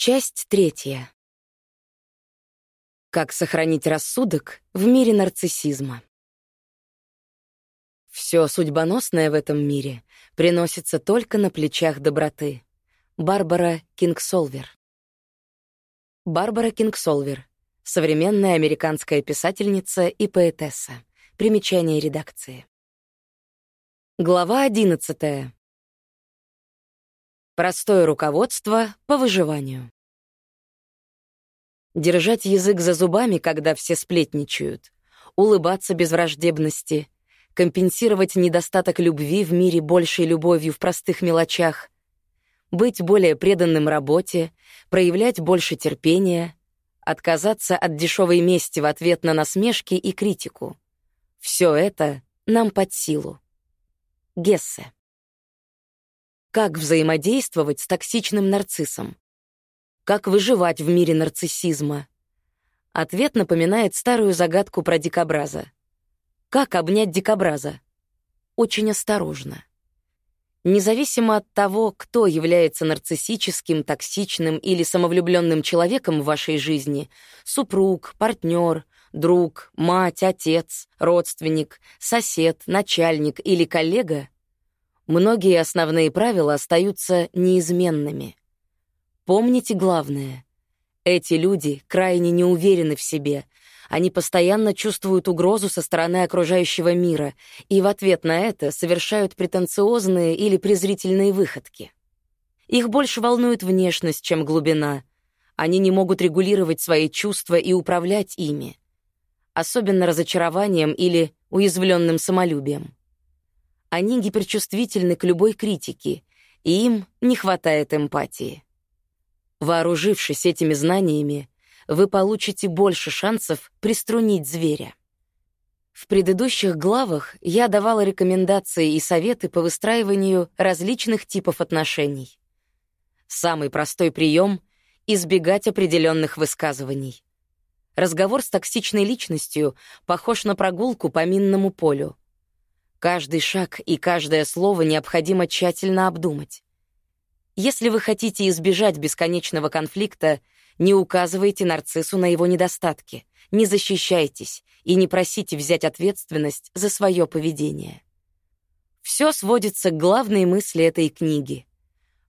Часть третья. Как сохранить рассудок в мире нарциссизма. Все судьбоносное в этом мире приносится только на плечах доброты. Барбара Кингсолвер. Барбара Кингсолвер. Современная американская писательница и поэтесса. Примечание редакции. Глава одиннадцатая. Простое руководство по выживанию. Держать язык за зубами, когда все сплетничают. Улыбаться без враждебности. Компенсировать недостаток любви в мире большей любовью в простых мелочах. Быть более преданным работе, проявлять больше терпения, отказаться от дешевой мести в ответ на насмешки и критику. Все это нам под силу. Гессе. Как взаимодействовать с токсичным нарциссом? Как выживать в мире нарциссизма? Ответ напоминает старую загадку про дикобраза. Как обнять дикобраза? Очень осторожно. Независимо от того, кто является нарциссическим, токсичным или самовлюбленным человеком в вашей жизни — супруг, партнер, друг, мать, отец, родственник, сосед, начальник или коллега — Многие основные правила остаются неизменными. Помните главное. Эти люди крайне не уверены в себе. Они постоянно чувствуют угрозу со стороны окружающего мира и в ответ на это совершают претенциозные или презрительные выходки. Их больше волнует внешность, чем глубина. Они не могут регулировать свои чувства и управлять ими. Особенно разочарованием или уязвленным самолюбием. Они гиперчувствительны к любой критике, и им не хватает эмпатии. Вооружившись этими знаниями, вы получите больше шансов приструнить зверя. В предыдущих главах я давала рекомендации и советы по выстраиванию различных типов отношений. Самый простой прием — избегать определенных высказываний. Разговор с токсичной личностью похож на прогулку по минному полю — Каждый шаг и каждое слово необходимо тщательно обдумать. Если вы хотите избежать бесконечного конфликта, не указывайте нарциссу на его недостатки, не защищайтесь и не просите взять ответственность за свое поведение. Все сводится к главной мысли этой книги.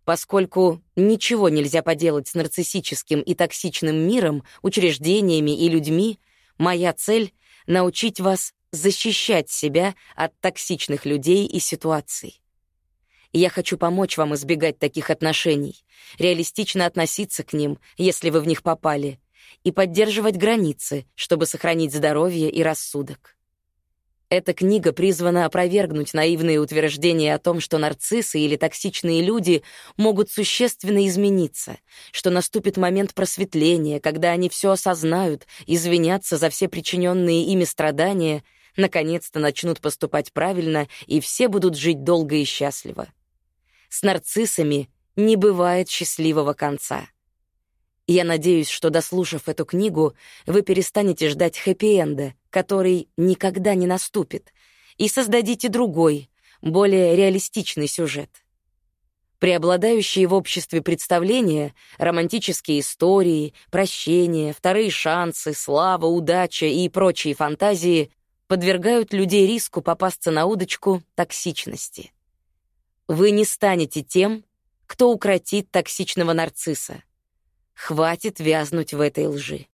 Поскольку ничего нельзя поделать с нарциссическим и токсичным миром, учреждениями и людьми, моя цель — научить вас защищать себя от токсичных людей и ситуаций. Я хочу помочь вам избегать таких отношений, реалистично относиться к ним, если вы в них попали, и поддерживать границы, чтобы сохранить здоровье и рассудок. Эта книга призвана опровергнуть наивные утверждения о том, что нарциссы или токсичные люди могут существенно измениться, что наступит момент просветления, когда они все осознают, извинятся за все причиненные ими страдания — наконец-то начнут поступать правильно, и все будут жить долго и счастливо. С нарциссами не бывает счастливого конца. Я надеюсь, что, дослушав эту книгу, вы перестанете ждать хэппи-энда, который никогда не наступит, и создадите другой, более реалистичный сюжет. Преобладающие в обществе представления, романтические истории, прощения, вторые шансы, слава, удача и прочие фантазии подвергают людей риску попасться на удочку токсичности. Вы не станете тем, кто укротит токсичного нарцисса. Хватит вязнуть в этой лжи.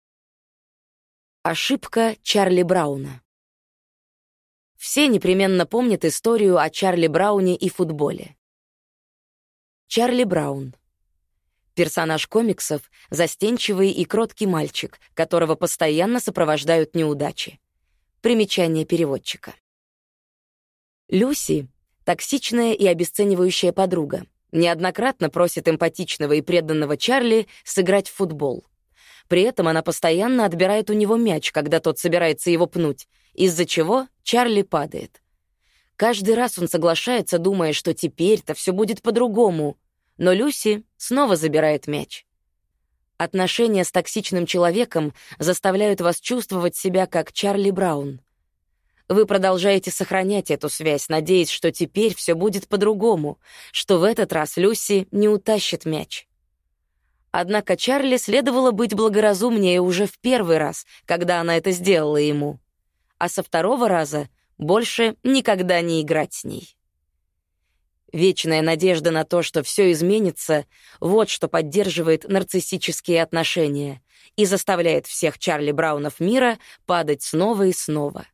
Ошибка Чарли Брауна. Все непременно помнят историю о Чарли Брауне и футболе. Чарли Браун. Персонаж комиксов — застенчивый и кроткий мальчик, которого постоянно сопровождают неудачи. Примечание переводчика. Люси — токсичная и обесценивающая подруга. Неоднократно просит эмпатичного и преданного Чарли сыграть в футбол. При этом она постоянно отбирает у него мяч, когда тот собирается его пнуть, из-за чего Чарли падает. Каждый раз он соглашается, думая, что теперь-то все будет по-другому, но Люси снова забирает мяч. Отношения с токсичным человеком заставляют вас чувствовать себя как Чарли Браун. Вы продолжаете сохранять эту связь, надеясь, что теперь все будет по-другому, что в этот раз Люси не утащит мяч. Однако Чарли следовало быть благоразумнее уже в первый раз, когда она это сделала ему. А со второго раза больше никогда не играть с ней. Вечная надежда на то, что все изменится, вот что поддерживает нарциссические отношения и заставляет всех Чарли Браунов мира падать снова и снова.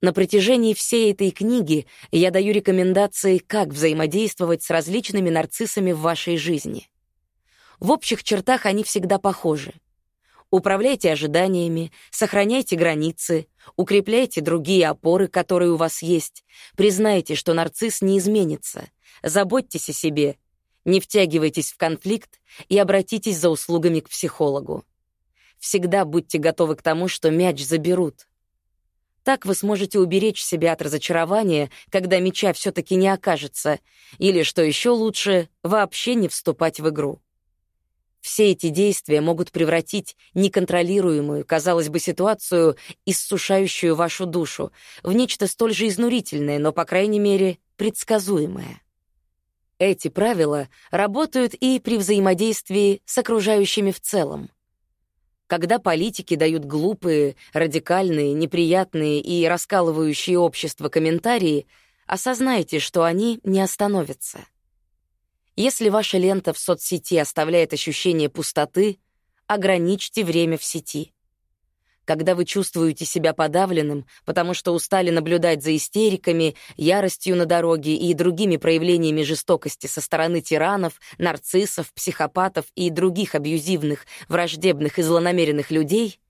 На протяжении всей этой книги я даю рекомендации, как взаимодействовать с различными нарциссами в вашей жизни. В общих чертах они всегда похожи. Управляйте ожиданиями, сохраняйте границы, укрепляйте другие опоры, которые у вас есть, признайте, что нарцисс не изменится, заботьтесь о себе, не втягивайтесь в конфликт и обратитесь за услугами к психологу. Всегда будьте готовы к тому, что мяч заберут. Так вы сможете уберечь себя от разочарования, когда мяча все-таки не окажется, или, что еще лучше, вообще не вступать в игру. Все эти действия могут превратить неконтролируемую, казалось бы, ситуацию, иссушающую вашу душу, в нечто столь же изнурительное, но, по крайней мере, предсказуемое. Эти правила работают и при взаимодействии с окружающими в целом. Когда политики дают глупые, радикальные, неприятные и раскалывающие общество комментарии, осознайте, что они не остановятся. Если ваша лента в соцсети оставляет ощущение пустоты, ограничьте время в сети. Когда вы чувствуете себя подавленным, потому что устали наблюдать за истериками, яростью на дороге и другими проявлениями жестокости со стороны тиранов, нарциссов, психопатов и других абьюзивных, враждебных и злонамеренных людей,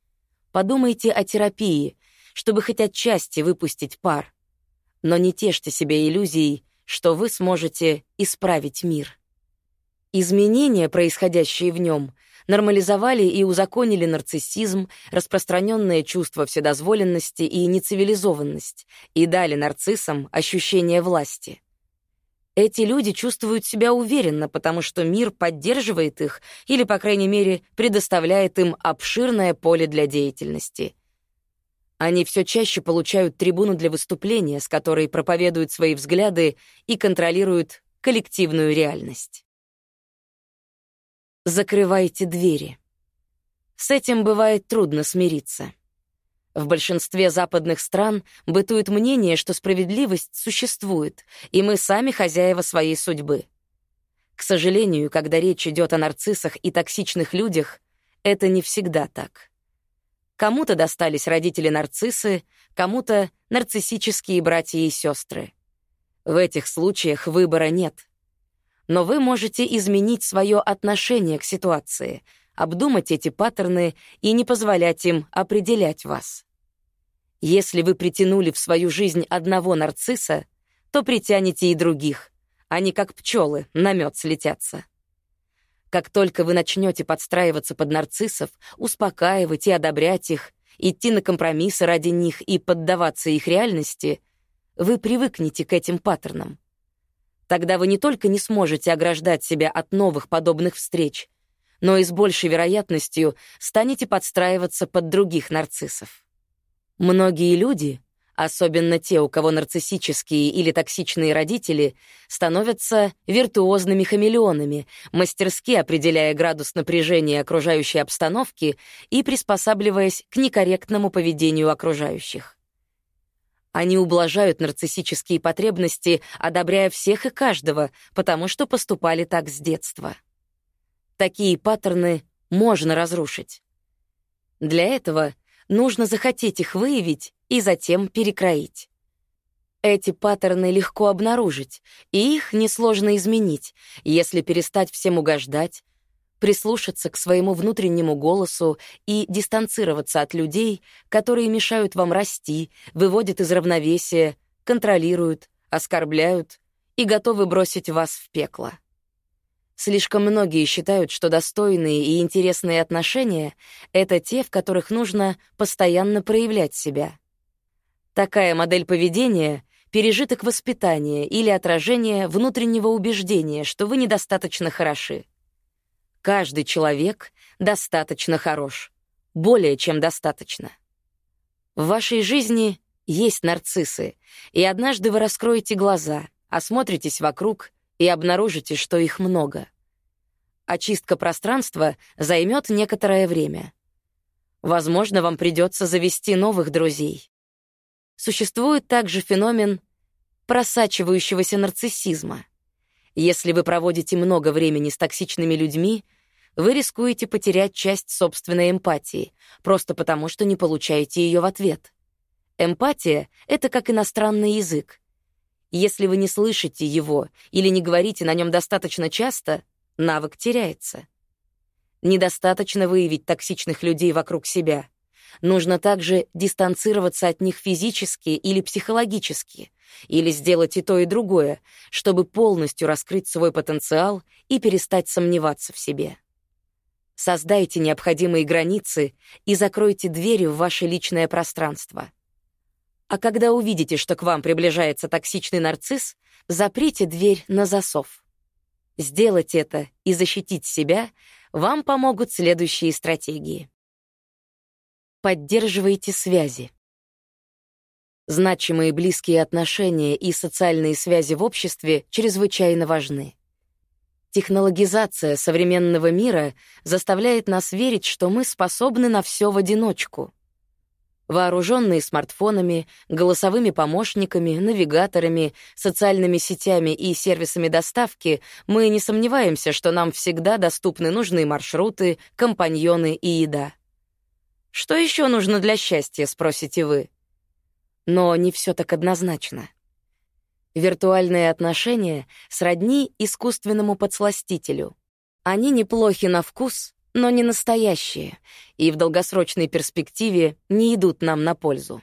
подумайте о терапии, чтобы хоть отчасти выпустить пар. Но не тешьте себя иллюзией, что вы сможете исправить мир. Изменения, происходящие в нем, нормализовали и узаконили нарциссизм, распространенное чувство вседозволенности и нецивилизованность, и дали нарциссам ощущение власти. Эти люди чувствуют себя уверенно, потому что мир поддерживает их или, по крайней мере, предоставляет им обширное поле для деятельности. Они все чаще получают трибуну для выступления, с которой проповедуют свои взгляды и контролируют коллективную реальность. Закрывайте двери. С этим бывает трудно смириться. В большинстве западных стран бытует мнение, что справедливость существует, и мы сами хозяева своей судьбы. К сожалению, когда речь идет о нарциссах и токсичных людях, это не всегда так. Кому-то достались родители-нарциссы, кому-то — нарциссические братья и сестры. В этих случаях выбора нет но вы можете изменить свое отношение к ситуации, обдумать эти паттерны и не позволять им определять вас. Если вы притянули в свою жизнь одного нарцисса, то притянете и других. Они, как пчелы, на мед слетятся. Как только вы начнете подстраиваться под нарциссов, успокаивать и одобрять их, идти на компромиссы ради них и поддаваться их реальности, вы привыкнете к этим паттернам. Тогда вы не только не сможете ограждать себя от новых подобных встреч, но и с большей вероятностью станете подстраиваться под других нарциссов. Многие люди, особенно те, у кого нарциссические или токсичные родители, становятся виртуозными хамелеонами, мастерски определяя градус напряжения окружающей обстановки и приспосабливаясь к некорректному поведению окружающих. Они ублажают нарциссические потребности, одобряя всех и каждого, потому что поступали так с детства. Такие паттерны можно разрушить. Для этого нужно захотеть их выявить и затем перекроить. Эти паттерны легко обнаружить, и их несложно изменить, если перестать всем угождать, прислушаться к своему внутреннему голосу и дистанцироваться от людей, которые мешают вам расти, выводят из равновесия, контролируют, оскорбляют и готовы бросить вас в пекло. Слишком многие считают, что достойные и интересные отношения — это те, в которых нужно постоянно проявлять себя. Такая модель поведения — пережиток воспитания или отражение внутреннего убеждения, что вы недостаточно хороши. Каждый человек достаточно хорош. Более чем достаточно. В вашей жизни есть нарциссы, и однажды вы раскроете глаза, осмотритесь вокруг и обнаружите, что их много. Очистка пространства займет некоторое время. Возможно, вам придется завести новых друзей. Существует также феномен просачивающегося нарциссизма. Если вы проводите много времени с токсичными людьми, вы рискуете потерять часть собственной эмпатии, просто потому что не получаете ее в ответ. Эмпатия — это как иностранный язык. Если вы не слышите его или не говорите на нем достаточно часто, навык теряется. Недостаточно выявить токсичных людей вокруг себя. Нужно также дистанцироваться от них физически или психологически, или сделать и то, и другое, чтобы полностью раскрыть свой потенциал и перестать сомневаться в себе. Создайте необходимые границы и закройте двери в ваше личное пространство. А когда увидите, что к вам приближается токсичный нарцисс, заприте дверь на засов. Сделать это и защитить себя вам помогут следующие стратегии. Поддерживайте связи. Значимые близкие отношения и социальные связи в обществе чрезвычайно важны. Технологизация современного мира заставляет нас верить, что мы способны на все в одиночку. Вооруженные смартфонами, голосовыми помощниками, навигаторами, социальными сетями и сервисами доставки, мы не сомневаемся, что нам всегда доступны нужные маршруты, компаньоны и еда. Что еще нужно для счастья, спросите вы? Но не все так однозначно. Виртуальные отношения сродни искусственному подсластителю. Они неплохи на вкус, но не настоящие, и в долгосрочной перспективе не идут нам на пользу.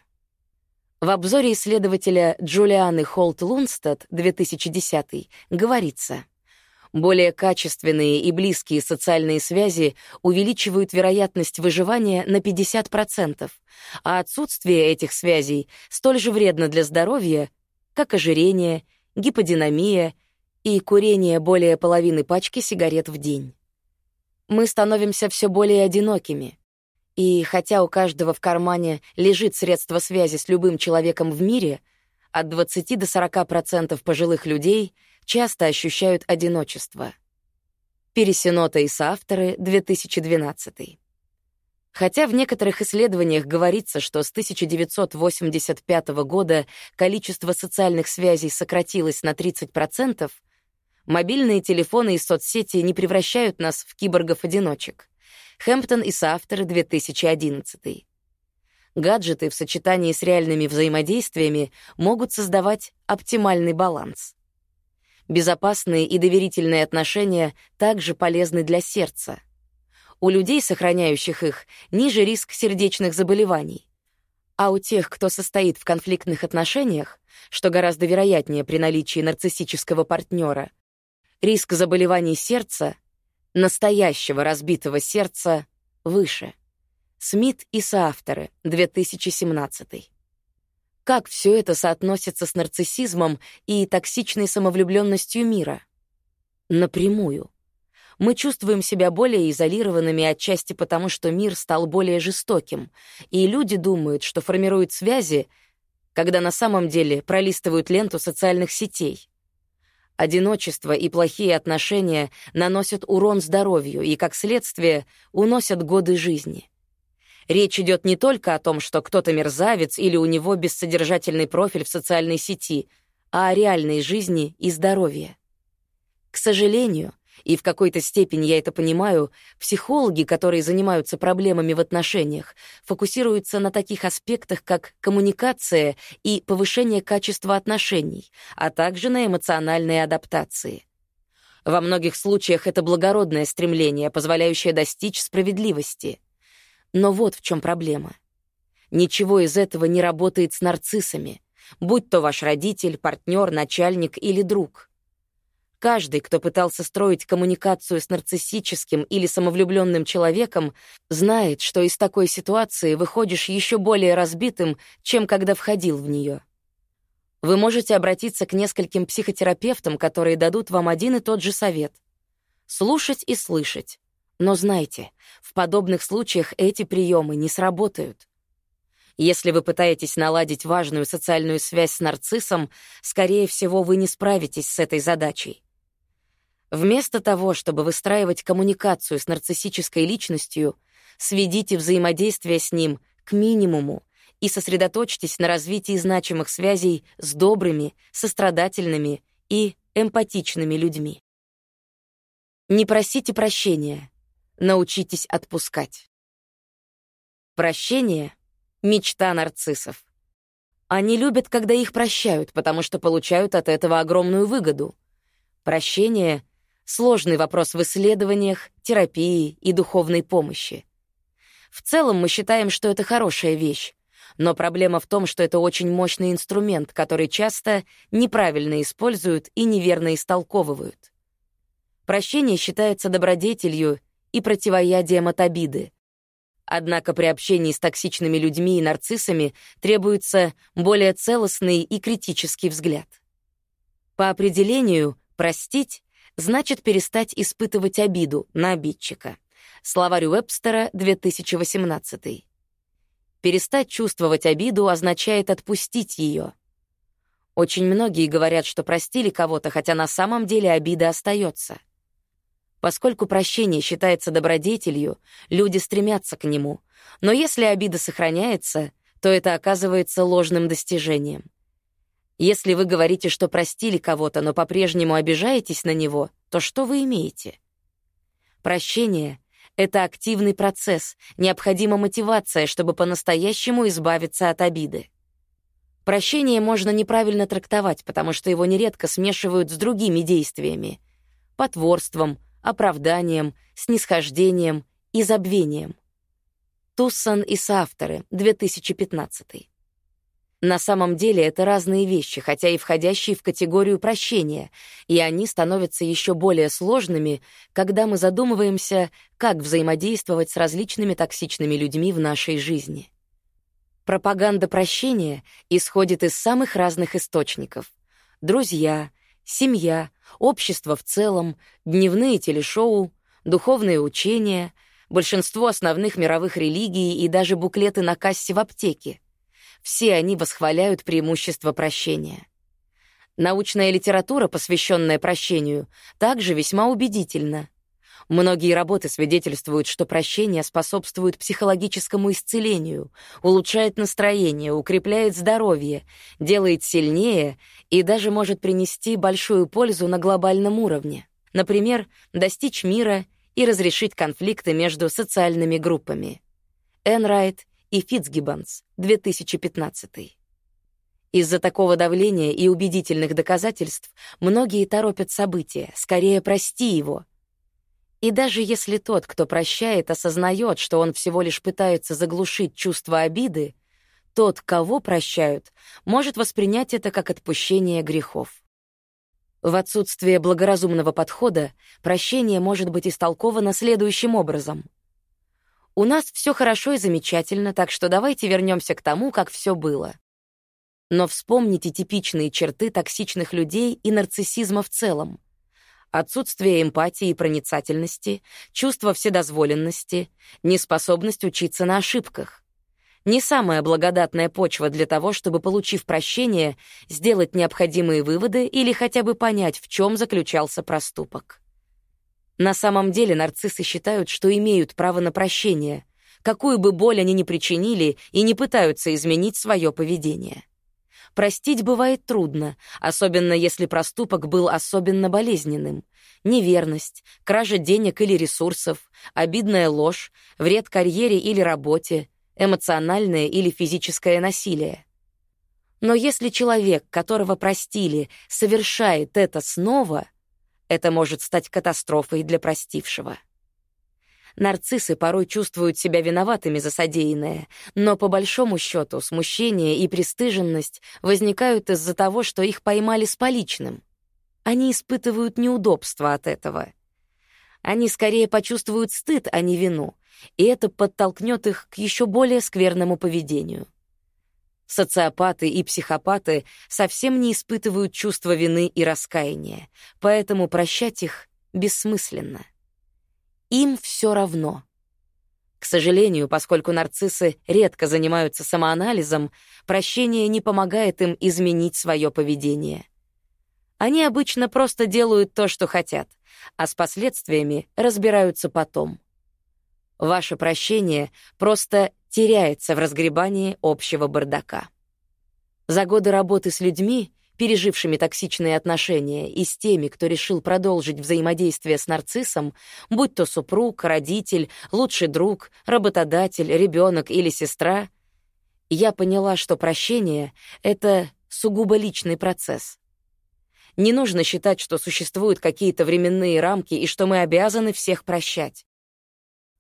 В обзоре исследователя Джулианы Холт Лунстад 2010 говорится, более качественные и близкие социальные связи увеличивают вероятность выживания на 50%, а отсутствие этих связей столь же вредно для здоровья, как ожирение, гиподинамия и курение более половины пачки сигарет в день. Мы становимся все более одинокими. И хотя у каждого в кармане лежит средство связи с любым человеком в мире, от 20 до 40% пожилых людей часто ощущают одиночество. Пересенота и соавторы, 2012. Хотя в некоторых исследованиях говорится, что с 1985 года количество социальных связей сократилось на 30%, мобильные телефоны и соцсети не превращают нас в киборгов-одиночек. Хэмптон и соавторы, 2011. Гаджеты в сочетании с реальными взаимодействиями могут создавать оптимальный баланс. Безопасные и доверительные отношения также полезны для сердца — у людей, сохраняющих их, ниже риск сердечных заболеваний. А у тех, кто состоит в конфликтных отношениях, что гораздо вероятнее при наличии нарциссического партнера, риск заболеваний сердца, настоящего разбитого сердца, выше. Смит и соавторы, 2017. Как все это соотносится с нарциссизмом и токсичной самовлюбленностью мира? Напрямую мы чувствуем себя более изолированными отчасти потому, что мир стал более жестоким, и люди думают, что формируют связи, когда на самом деле пролистывают ленту социальных сетей. Одиночество и плохие отношения наносят урон здоровью и, как следствие, уносят годы жизни. Речь идет не только о том, что кто-то мерзавец или у него бессодержательный профиль в социальной сети, а о реальной жизни и здоровье. К сожалению, и в какой-то степени я это понимаю, психологи, которые занимаются проблемами в отношениях, фокусируются на таких аспектах, как коммуникация и повышение качества отношений, а также на эмоциональной адаптации. Во многих случаях это благородное стремление, позволяющее достичь справедливости. Но вот в чем проблема. Ничего из этого не работает с нарциссами, будь то ваш родитель, партнер, начальник или друг — Каждый, кто пытался строить коммуникацию с нарциссическим или самовлюбленным человеком, знает, что из такой ситуации выходишь еще более разбитым, чем когда входил в нее. Вы можете обратиться к нескольким психотерапевтам, которые дадут вам один и тот же совет. Слушать и слышать. Но знайте, в подобных случаях эти приемы не сработают. Если вы пытаетесь наладить важную социальную связь с нарциссом, скорее всего, вы не справитесь с этой задачей. Вместо того, чтобы выстраивать коммуникацию с нарциссической личностью, сведите взаимодействие с ним к минимуму и сосредоточьтесь на развитии значимых связей с добрыми, сострадательными и эмпатичными людьми. Не просите прощения, научитесь отпускать. Прощение — мечта нарциссов. Они любят, когда их прощают, потому что получают от этого огромную выгоду. Прощение — сложный вопрос в исследованиях, терапии и духовной помощи. В целом мы считаем, что это хорошая вещь, но проблема в том, что это очень мощный инструмент, который часто неправильно используют и неверно истолковывают. Прощение считается добродетелью и противоядием от обиды. Однако при общении с токсичными людьми и нарциссами требуется более целостный и критический взгляд. По определению, простить значит перестать испытывать обиду на обидчика. Словарь Уэбстера, 2018. Перестать чувствовать обиду означает отпустить ее. Очень многие говорят, что простили кого-то, хотя на самом деле обида остается. Поскольку прощение считается добродетелью, люди стремятся к нему. Но если обида сохраняется, то это оказывается ложным достижением. Если вы говорите, что простили кого-то, но по-прежнему обижаетесь на него, то что вы имеете? Прощение — это активный процесс, необходима мотивация, чтобы по-настоящему избавиться от обиды. Прощение можно неправильно трактовать, потому что его нередко смешивают с другими действиями — потворством, оправданием, снисхождением и забвением. Туссан и соавторы, 2015. На самом деле это разные вещи, хотя и входящие в категорию прощения, и они становятся еще более сложными, когда мы задумываемся, как взаимодействовать с различными токсичными людьми в нашей жизни. Пропаганда прощения исходит из самых разных источников. Друзья, семья, общество в целом, дневные телешоу, духовные учения, большинство основных мировых религий и даже буклеты на кассе в аптеке. Все они восхваляют преимущество прощения. Научная литература, посвященная прощению, также весьма убедительна. Многие работы свидетельствуют, что прощение способствует психологическому исцелению, улучшает настроение, укрепляет здоровье, делает сильнее и даже может принести большую пользу на глобальном уровне. Например, достичь мира и разрешить конфликты между социальными группами. Энрайт и Фитцгиббонс, 2015. Из-за такого давления и убедительных доказательств многие торопят события, скорее прости его — и даже если тот, кто прощает, осознает, что он всего лишь пытается заглушить чувство обиды, тот, кого прощают, может воспринять это как отпущение грехов. В отсутствие благоразумного подхода прощение может быть истолковано следующим образом. «У нас все хорошо и замечательно, так что давайте вернемся к тому, как все было». Но вспомните типичные черты токсичных людей и нарциссизма в целом отсутствие эмпатии и проницательности, чувство вседозволенности, неспособность учиться на ошибках. Не самая благодатная почва для того, чтобы, получив прощение, сделать необходимые выводы или хотя бы понять, в чем заключался проступок. На самом деле нарциссы считают, что имеют право на прощение, какую бы боль они ни причинили и не пытаются изменить свое поведение. Простить бывает трудно, особенно если проступок был особенно болезненным. Неверность, кража денег или ресурсов, обидная ложь, вред карьере или работе, эмоциональное или физическое насилие. Но если человек, которого простили, совершает это снова, это может стать катастрофой для простившего. Нарциссы порой чувствуют себя виноватыми за содеянное, но по большому счету смущение и пристыженность возникают из-за того, что их поймали с поличным. Они испытывают неудобство от этого. Они скорее почувствуют стыд, а не вину, и это подтолкнет их к еще более скверному поведению. Социопаты и психопаты совсем не испытывают чувства вины и раскаяния, поэтому прощать их бессмысленно. Им все равно. К сожалению, поскольку нарциссы редко занимаются самоанализом, прощение не помогает им изменить свое поведение. Они обычно просто делают то, что хотят, а с последствиями разбираются потом. Ваше прощение просто теряется в разгребании общего бардака. За годы работы с людьми, пережившими токсичные отношения, и с теми, кто решил продолжить взаимодействие с нарциссом, будь то супруг, родитель, лучший друг, работодатель, ребенок или сестра, я поняла, что прощение — это сугубо личный процесс. Не нужно считать, что существуют какие-то временные рамки и что мы обязаны всех прощать.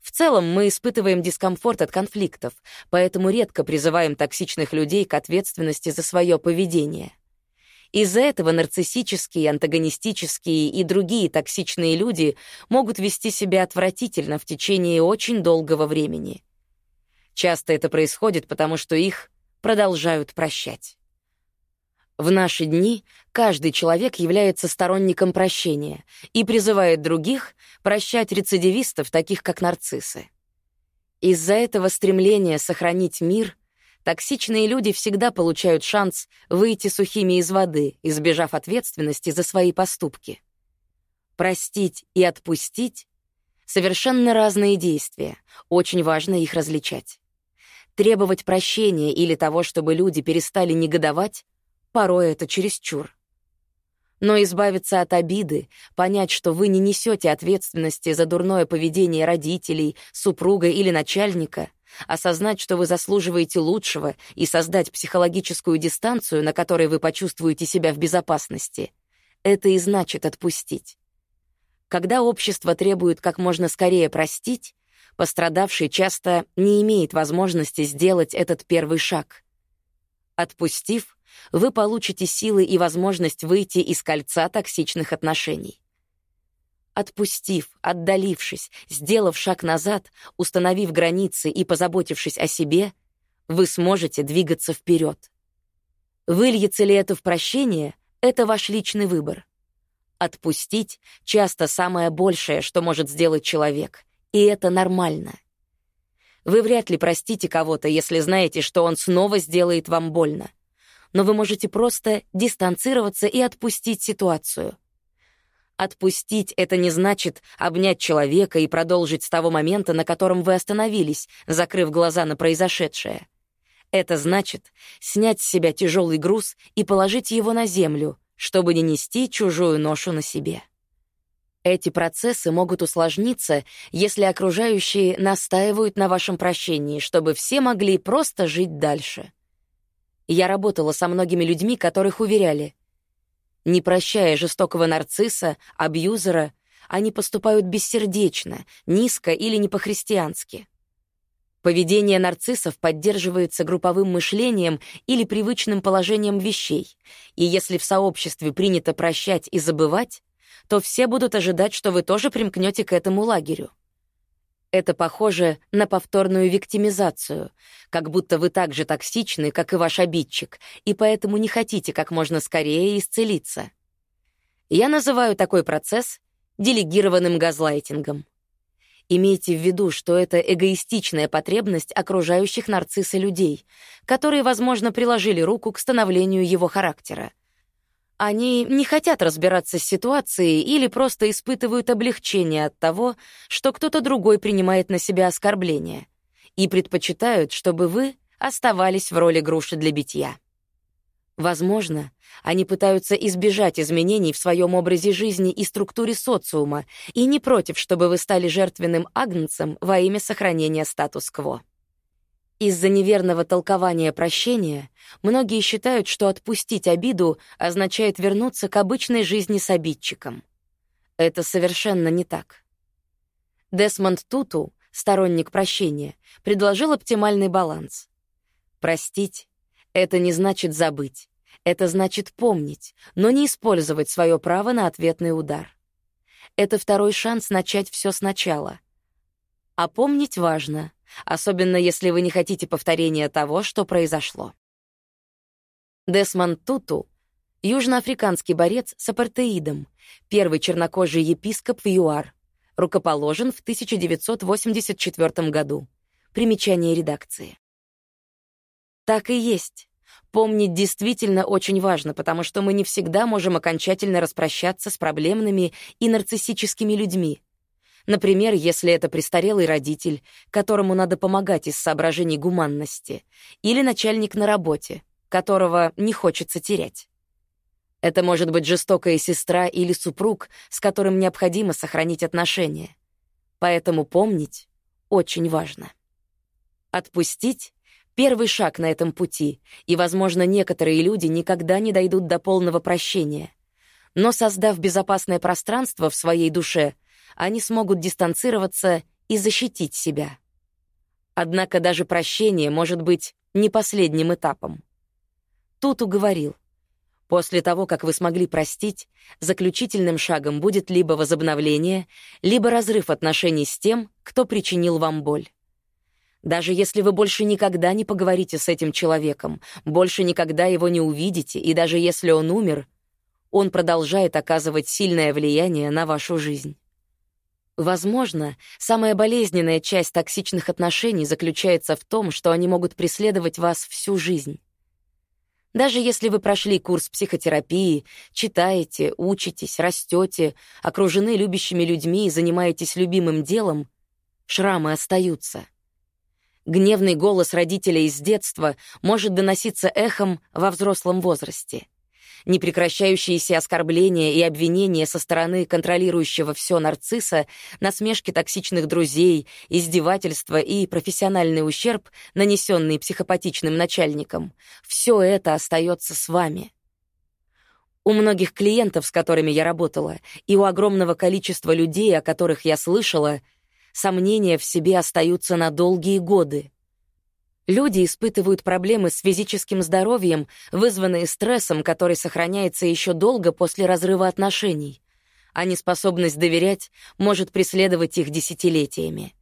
В целом мы испытываем дискомфорт от конфликтов, поэтому редко призываем токсичных людей к ответственности за свое поведение. Из-за этого нарциссические, антагонистические и другие токсичные люди могут вести себя отвратительно в течение очень долгого времени. Часто это происходит, потому что их продолжают прощать. В наши дни каждый человек является сторонником прощения и призывает других прощать рецидивистов, таких как нарциссы. Из-за этого стремления сохранить мир токсичные люди всегда получают шанс выйти сухими из воды, избежав ответственности за свои поступки. Простить и отпустить — совершенно разные действия, очень важно их различать. Требовать прощения или того, чтобы люди перестали негодовать, Порой это чересчур. Но избавиться от обиды, понять, что вы не несете ответственности за дурное поведение родителей, супруга или начальника, осознать, что вы заслуживаете лучшего и создать психологическую дистанцию, на которой вы почувствуете себя в безопасности, это и значит отпустить. Когда общество требует как можно скорее простить, пострадавший часто не имеет возможности сделать этот первый шаг. Отпустив, вы получите силы и возможность выйти из кольца токсичных отношений. Отпустив, отдалившись, сделав шаг назад, установив границы и позаботившись о себе, вы сможете двигаться вперед. Выльется ли это в прощение — это ваш личный выбор. Отпустить — часто самое большее, что может сделать человек, и это нормально. Вы вряд ли простите кого-то, если знаете, что он снова сделает вам больно но вы можете просто дистанцироваться и отпустить ситуацию. Отпустить — это не значит обнять человека и продолжить с того момента, на котором вы остановились, закрыв глаза на произошедшее. Это значит снять с себя тяжелый груз и положить его на землю, чтобы не нести чужую ношу на себе. Эти процессы могут усложниться, если окружающие настаивают на вашем прощении, чтобы все могли просто жить дальше. Я работала со многими людьми, которых уверяли. Не прощая жестокого нарцисса, абьюзера, они поступают бессердечно, низко или не по-христиански. Поведение нарциссов поддерживается групповым мышлением или привычным положением вещей, и если в сообществе принято прощать и забывать, то все будут ожидать, что вы тоже примкнете к этому лагерю. Это похоже на повторную виктимизацию, как будто вы так же токсичны, как и ваш обидчик, и поэтому не хотите как можно скорее исцелиться. Я называю такой процесс делегированным газлайтингом. Имейте в виду, что это эгоистичная потребность окружающих нарцисса людей, которые, возможно, приложили руку к становлению его характера — они не хотят разбираться с ситуацией или просто испытывают облегчение от того, что кто-то другой принимает на себя оскорбление, и предпочитают, чтобы вы оставались в роли груши для битья. Возможно, они пытаются избежать изменений в своем образе жизни и структуре социума и не против, чтобы вы стали жертвенным агнцем во имя сохранения статус-кво. Из-за неверного толкования прощения многие считают, что отпустить обиду означает вернуться к обычной жизни с обидчиком. Это совершенно не так. Десмонд Туту, сторонник прощения, предложил оптимальный баланс. Простить — это не значит забыть, это значит помнить, но не использовать свое право на ответный удар. Это второй шанс начать все сначала. А помнить важно — особенно если вы не хотите повторения того, что произошло. Десмонд Туту — южноафриканский борец с апартеидом, первый чернокожий епископ в ЮАР, рукоположен в 1984 году. Примечание редакции. Так и есть. Помнить действительно очень важно, потому что мы не всегда можем окончательно распрощаться с проблемными и нарциссическими людьми. Например, если это престарелый родитель, которому надо помогать из соображений гуманности, или начальник на работе, которого не хочется терять. Это может быть жестокая сестра или супруг, с которым необходимо сохранить отношения. Поэтому помнить очень важно. Отпустить — первый шаг на этом пути, и, возможно, некоторые люди никогда не дойдут до полного прощения. Но, создав безопасное пространство в своей душе, они смогут дистанцироваться и защитить себя. Однако даже прощение может быть не последним этапом. Тут уговорил. После того, как вы смогли простить, заключительным шагом будет либо возобновление, либо разрыв отношений с тем, кто причинил вам боль. Даже если вы больше никогда не поговорите с этим человеком, больше никогда его не увидите, и даже если он умер, он продолжает оказывать сильное влияние на вашу жизнь. Возможно, самая болезненная часть токсичных отношений заключается в том, что они могут преследовать вас всю жизнь. Даже если вы прошли курс психотерапии, читаете, учитесь, растете, окружены любящими людьми и занимаетесь любимым делом, шрамы остаются. Гневный голос родителей из детства может доноситься эхом во взрослом возрасте непрекращающиеся оскорбления и обвинения со стороны контролирующего все нарцисса, насмешки токсичных друзей, издевательства и профессиональный ущерб, нанесенный психопатичным начальником — все это остается с вами. У многих клиентов, с которыми я работала, и у огромного количества людей, о которых я слышала, сомнения в себе остаются на долгие годы. Люди испытывают проблемы с физическим здоровьем, вызванные стрессом, который сохраняется еще долго после разрыва отношений, а неспособность доверять может преследовать их десятилетиями.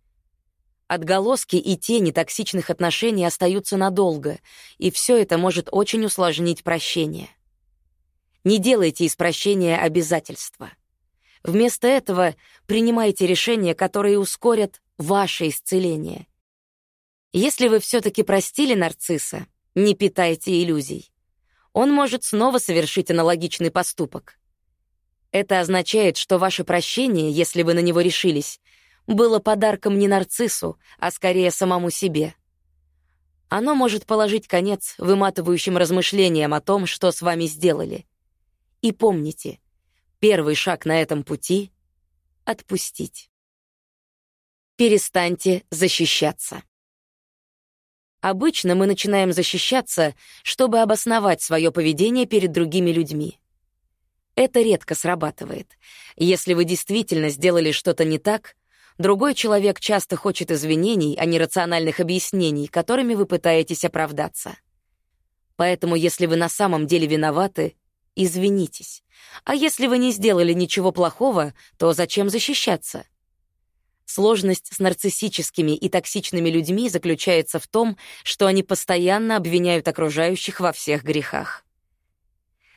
Отголоски и тени токсичных отношений остаются надолго, и все это может очень усложнить прощение. Не делайте из прощения обязательства. Вместо этого принимайте решения, которые ускорят ваше исцеление — если вы все-таки простили нарцисса, не питайте иллюзий. Он может снова совершить аналогичный поступок. Это означает, что ваше прощение, если вы на него решились, было подарком не нарциссу, а скорее самому себе. Оно может положить конец выматывающим размышлениям о том, что с вами сделали. И помните, первый шаг на этом пути — отпустить. Перестаньте защищаться. Обычно мы начинаем защищаться, чтобы обосновать свое поведение перед другими людьми. Это редко срабатывает. Если вы действительно сделали что-то не так, другой человек часто хочет извинений, а не рациональных объяснений, которыми вы пытаетесь оправдаться. Поэтому если вы на самом деле виноваты, извинитесь. А если вы не сделали ничего плохого, то зачем защищаться? Сложность с нарциссическими и токсичными людьми заключается в том, что они постоянно обвиняют окружающих во всех грехах.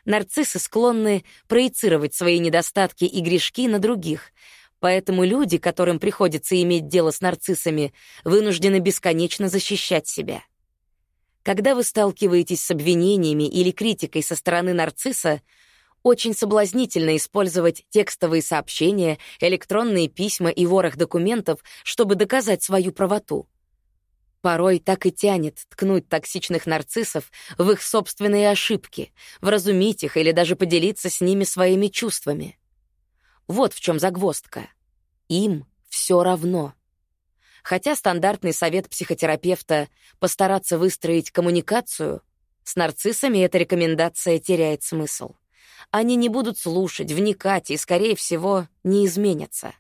Нарциссы склонны проецировать свои недостатки и грешки на других, поэтому люди, которым приходится иметь дело с нарциссами, вынуждены бесконечно защищать себя. Когда вы сталкиваетесь с обвинениями или критикой со стороны нарцисса, очень соблазнительно использовать текстовые сообщения, электронные письма и ворох документов, чтобы доказать свою правоту. Порой так и тянет ткнуть токсичных нарциссов в их собственные ошибки, вразумить их или даже поделиться с ними своими чувствами. Вот в чем загвоздка. Им все равно. Хотя стандартный совет психотерапевта — постараться выстроить коммуникацию, с нарциссами эта рекомендация теряет смысл они не будут слушать, вникать и, скорее всего, не изменятся.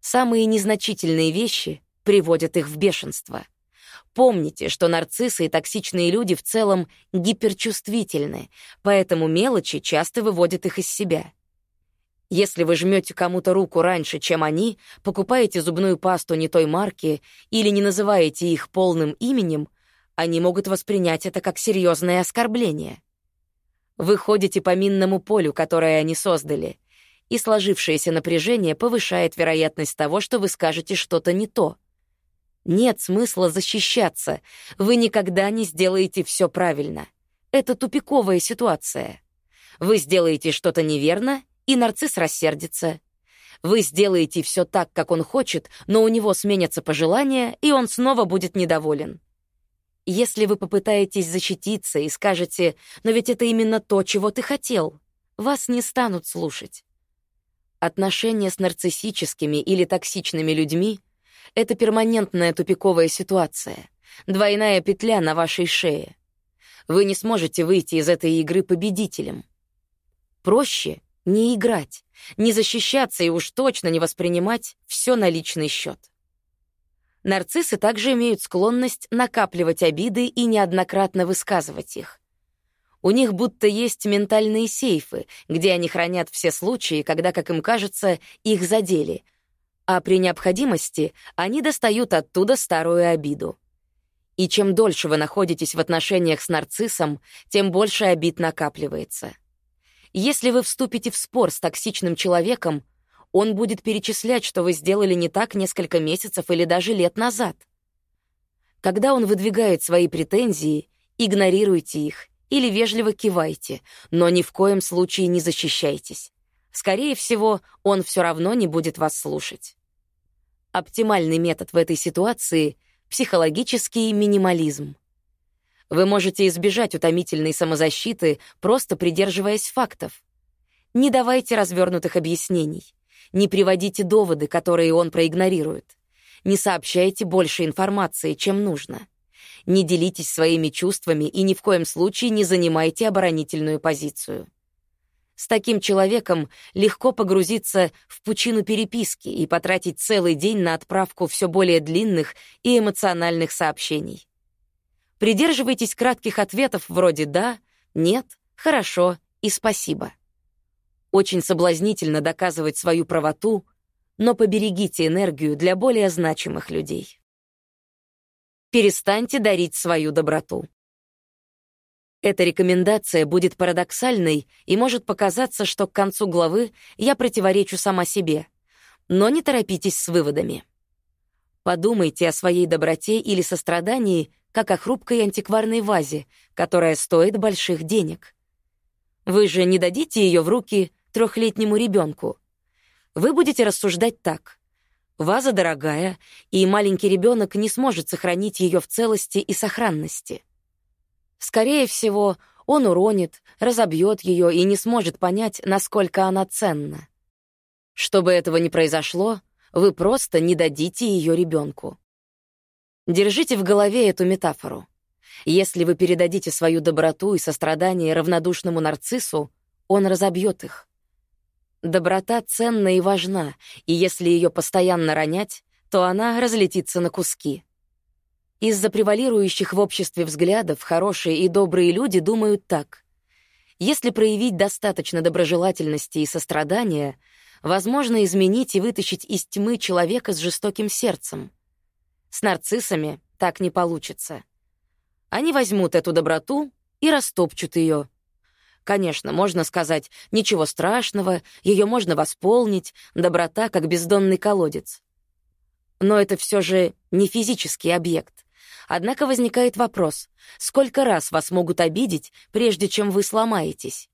Самые незначительные вещи приводят их в бешенство. Помните, что нарциссы и токсичные люди в целом гиперчувствительны, поэтому мелочи часто выводят их из себя. Если вы жмете кому-то руку раньше, чем они, покупаете зубную пасту не той марки или не называете их полным именем, они могут воспринять это как серьезное оскорбление. Вы ходите по минному полю, которое они создали, и сложившееся напряжение повышает вероятность того, что вы скажете что-то не то. Нет смысла защищаться. Вы никогда не сделаете все правильно. Это тупиковая ситуация. Вы сделаете что-то неверно, и нарцисс рассердится. Вы сделаете все так, как он хочет, но у него сменятся пожелания, и он снова будет недоволен. Если вы попытаетесь защититься и скажете «но ведь это именно то, чего ты хотел», вас не станут слушать. Отношения с нарциссическими или токсичными людьми — это перманентная тупиковая ситуация, двойная петля на вашей шее. Вы не сможете выйти из этой игры победителем. Проще не играть, не защищаться и уж точно не воспринимать все на личный счет. Нарциссы также имеют склонность накапливать обиды и неоднократно высказывать их. У них будто есть ментальные сейфы, где они хранят все случаи, когда, как им кажется, их задели, а при необходимости они достают оттуда старую обиду. И чем дольше вы находитесь в отношениях с нарциссом, тем больше обид накапливается. Если вы вступите в спор с токсичным человеком, он будет перечислять, что вы сделали не так несколько месяцев или даже лет назад. Когда он выдвигает свои претензии, игнорируйте их или вежливо кивайте, но ни в коем случае не защищайтесь. Скорее всего, он все равно не будет вас слушать. Оптимальный метод в этой ситуации — психологический минимализм. Вы можете избежать утомительной самозащиты, просто придерживаясь фактов. Не давайте развернутых объяснений. Не приводите доводы, которые он проигнорирует. Не сообщайте больше информации, чем нужно. Не делитесь своими чувствами и ни в коем случае не занимайте оборонительную позицию. С таким человеком легко погрузиться в пучину переписки и потратить целый день на отправку все более длинных и эмоциональных сообщений. Придерживайтесь кратких ответов вроде «да», «нет», «хорошо» и «спасибо». Очень соблазнительно доказывать свою правоту, но поберегите энергию для более значимых людей. Перестаньте дарить свою доброту. Эта рекомендация будет парадоксальной и может показаться, что к концу главы я противоречу сама себе. Но не торопитесь с выводами. Подумайте о своей доброте или сострадании как о хрупкой антикварной вазе, которая стоит больших денег. Вы же не дадите ее в руки трехлетнему ребенку. Вы будете рассуждать так. Ваза дорогая, и маленький ребенок не сможет сохранить ее в целости и сохранности. Скорее всего, он уронит, разобьет ее и не сможет понять, насколько она ценна. Чтобы этого не произошло, вы просто не дадите ее ребенку. Держите в голове эту метафору. Если вы передадите свою доброту и сострадание равнодушному нарциссу, он разобьет их. Доброта ценна и важна, и если ее постоянно ронять, то она разлетится на куски. Из-за превалирующих в обществе взглядов хорошие и добрые люди думают так. Если проявить достаточно доброжелательности и сострадания, возможно изменить и вытащить из тьмы человека с жестоким сердцем. С нарциссами так не получится. Они возьмут эту доброту и растопчут ее. Конечно, можно сказать, ничего страшного, ее можно восполнить, доброта как бездонный колодец. Но это все же не физический объект. Однако возникает вопрос, сколько раз вас могут обидеть, прежде чем вы сломаетесь?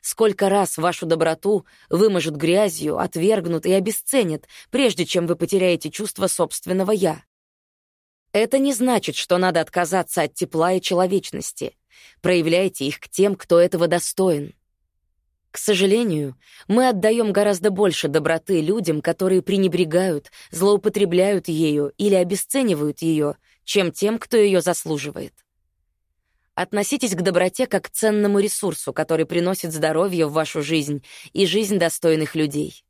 Сколько раз вашу доброту выможут грязью, отвергнут и обесценят, прежде чем вы потеряете чувство собственного «я»? Это не значит, что надо отказаться от тепла и человечности. Проявляйте их к тем, кто этого достоин. К сожалению, мы отдаем гораздо больше доброты людям, которые пренебрегают, злоупотребляют ею или обесценивают ее, чем тем, кто ее заслуживает. Относитесь к доброте как к ценному ресурсу, который приносит здоровье в вашу жизнь и жизнь достойных людей.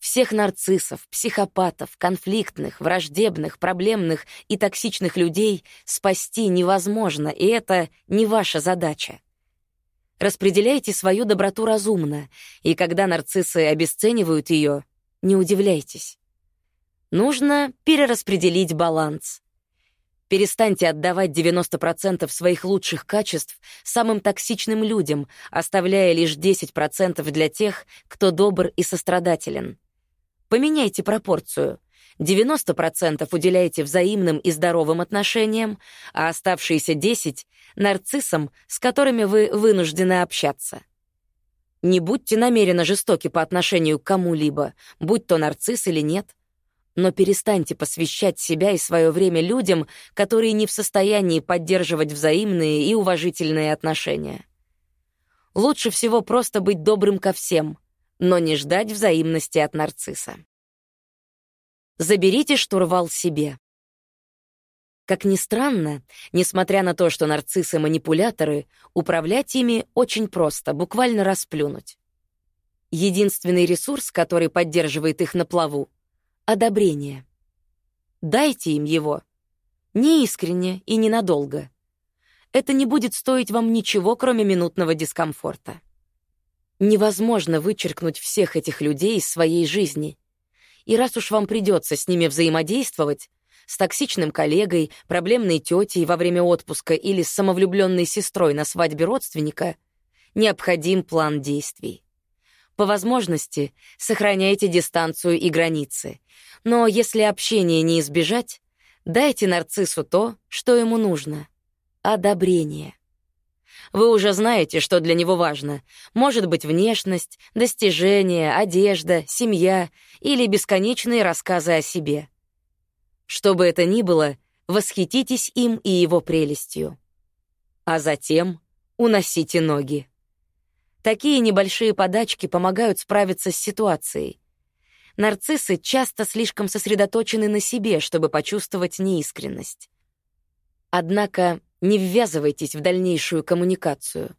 Всех нарциссов, психопатов, конфликтных, враждебных, проблемных и токсичных людей спасти невозможно, и это не ваша задача. Распределяйте свою доброту разумно, и когда нарциссы обесценивают ее, не удивляйтесь. Нужно перераспределить баланс. Перестаньте отдавать 90% своих лучших качеств самым токсичным людям, оставляя лишь 10% для тех, кто добр и сострадателен. Поменяйте пропорцию. 90% уделяйте взаимным и здоровым отношениям, а оставшиеся 10% — нарциссам, с которыми вы вынуждены общаться. Не будьте намеренно жестоки по отношению к кому-либо, будь то нарцисс или нет. Но перестаньте посвящать себя и свое время людям, которые не в состоянии поддерживать взаимные и уважительные отношения. Лучше всего просто быть добрым ко всем, но не ждать взаимности от нарцисса. Заберите штурвал себе. Как ни странно, несмотря на то, что нарциссы — манипуляторы, управлять ими очень просто, буквально расплюнуть. Единственный ресурс, который поддерживает их на плаву — одобрение. Дайте им его. Не искренне и ненадолго. Это не будет стоить вам ничего, кроме минутного дискомфорта. Невозможно вычеркнуть всех этих людей из своей жизни. И раз уж вам придется с ними взаимодействовать, с токсичным коллегой, проблемной тетей во время отпуска или с самовлюбленной сестрой на свадьбе родственника, необходим план действий. По возможности сохраняйте дистанцию и границы, но если общение не избежать, дайте нарциссу то, что ему нужно — одобрение. Вы уже знаете, что для него важно. Может быть, внешность, достижения, одежда, семья или бесконечные рассказы о себе — что бы это ни было, восхититесь им и его прелестью. А затем уносите ноги. Такие небольшие подачки помогают справиться с ситуацией. Нарциссы часто слишком сосредоточены на себе, чтобы почувствовать неискренность. Однако не ввязывайтесь в дальнейшую коммуникацию.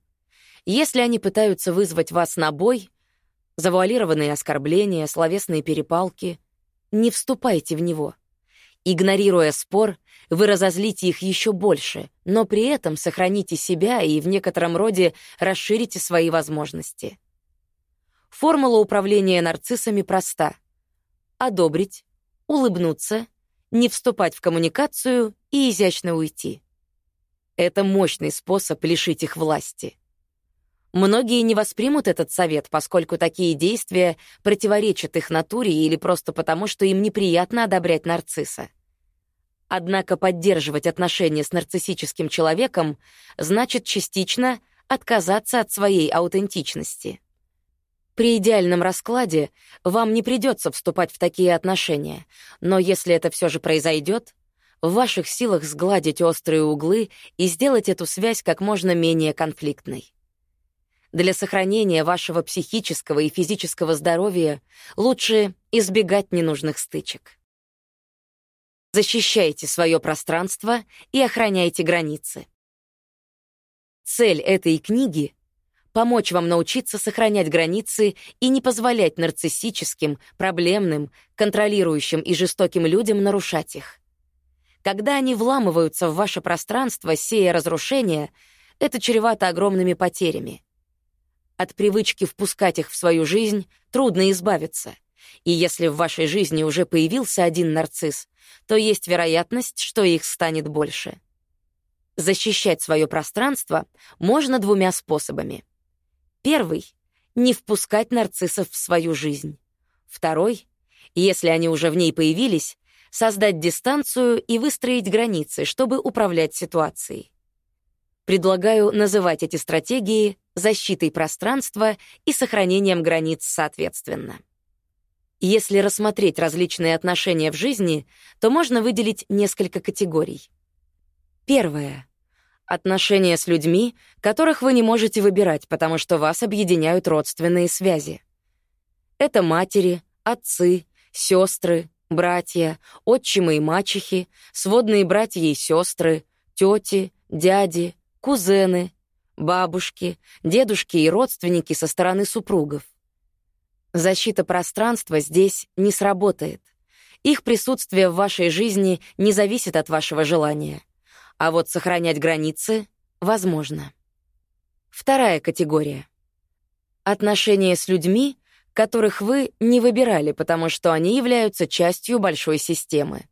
Если они пытаются вызвать вас на бой, завуалированные оскорбления, словесные перепалки, не вступайте в него — Игнорируя спор, вы разозлите их еще больше, но при этом сохраните себя и в некотором роде расширите свои возможности. Формула управления нарциссами проста. Одобрить, улыбнуться, не вступать в коммуникацию и изящно уйти. Это мощный способ лишить их власти. Многие не воспримут этот совет, поскольку такие действия противоречат их натуре или просто потому, что им неприятно одобрять нарцисса. Однако поддерживать отношения с нарциссическим человеком значит частично отказаться от своей аутентичности. При идеальном раскладе вам не придется вступать в такие отношения, но если это все же произойдет, в ваших силах сгладить острые углы и сделать эту связь как можно менее конфликтной. Для сохранения вашего психического и физического здоровья лучше избегать ненужных стычек. Защищайте свое пространство и охраняйте границы. Цель этой книги — помочь вам научиться сохранять границы и не позволять нарциссическим, проблемным, контролирующим и жестоким людям нарушать их. Когда они вламываются в ваше пространство, сея разрушения, это чревато огромными потерями. От привычки впускать их в свою жизнь трудно избавиться. И если в вашей жизни уже появился один нарцисс, то есть вероятность, что их станет больше. Защищать свое пространство можно двумя способами. Первый — не впускать нарциссов в свою жизнь. Второй — если они уже в ней появились, создать дистанцию и выстроить границы, чтобы управлять ситуацией. Предлагаю называть эти стратегии защитой пространства и сохранением границ соответственно. Если рассмотреть различные отношения в жизни, то можно выделить несколько категорий. Первое. Отношения с людьми, которых вы не можете выбирать, потому что вас объединяют родственные связи. Это матери, отцы, сестры, братья, отчимы и мачехи, сводные братья и сестры, тети, дяди, кузены, бабушки, дедушки и родственники со стороны супругов. Защита пространства здесь не сработает. Их присутствие в вашей жизни не зависит от вашего желания. А вот сохранять границы возможно. Вторая категория. Отношения с людьми, которых вы не выбирали, потому что они являются частью большой системы.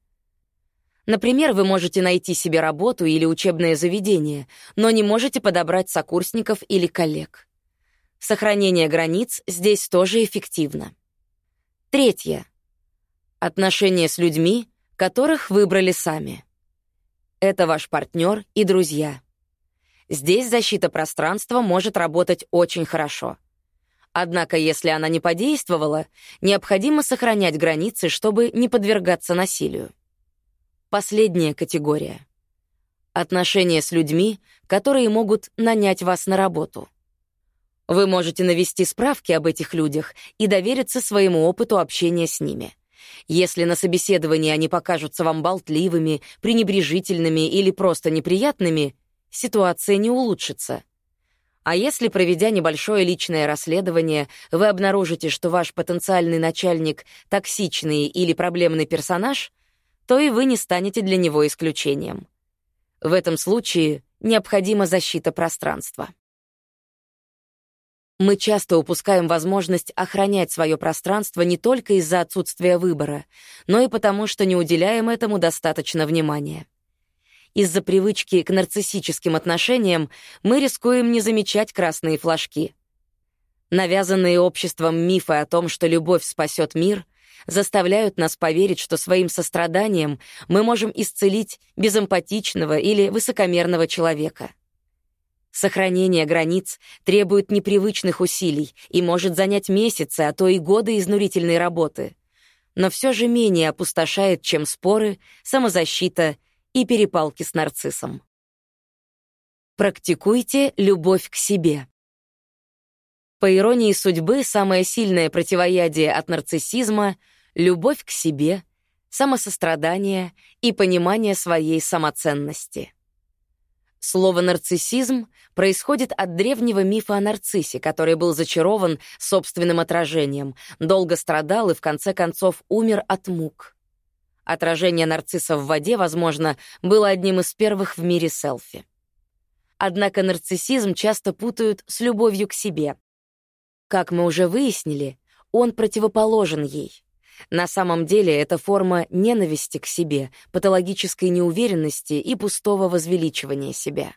Например, вы можете найти себе работу или учебное заведение, но не можете подобрать сокурсников или коллег. Сохранение границ здесь тоже эффективно. Третье. Отношения с людьми, которых выбрали сами. Это ваш партнер и друзья. Здесь защита пространства может работать очень хорошо. Однако, если она не подействовала, необходимо сохранять границы, чтобы не подвергаться насилию. Последняя категория. Отношения с людьми, которые могут нанять вас на работу. Вы можете навести справки об этих людях и довериться своему опыту общения с ними. Если на собеседовании они покажутся вам болтливыми, пренебрежительными или просто неприятными, ситуация не улучшится. А если, проведя небольшое личное расследование, вы обнаружите, что ваш потенциальный начальник — токсичный или проблемный персонаж, то и вы не станете для него исключением. В этом случае необходима защита пространства. Мы часто упускаем возможность охранять свое пространство не только из-за отсутствия выбора, но и потому, что не уделяем этому достаточно внимания. Из-за привычки к нарциссическим отношениям мы рискуем не замечать красные флажки. Навязанные обществом мифы о том, что любовь спасет мир, заставляют нас поверить, что своим состраданием мы можем исцелить безэмпатичного или высокомерного человека. Сохранение границ требует непривычных усилий и может занять месяцы, а то и годы изнурительной работы. Но все же менее опустошает, чем споры, самозащита и перепалки с нарциссом. Практикуйте любовь к себе. По иронии судьбы, самое сильное противоядие от нарциссизма — любовь к себе, самосострадание и понимание своей самоценности. Слово «нарциссизм» происходит от древнего мифа о нарциссе, который был зачарован собственным отражением, долго страдал и в конце концов умер от мук. Отражение нарцисса в воде, возможно, было одним из первых в мире селфи. Однако нарциссизм часто путают с любовью к себе. Как мы уже выяснили, он противоположен ей. На самом деле это форма ненависти к себе, патологической неуверенности и пустого возвеличивания себя.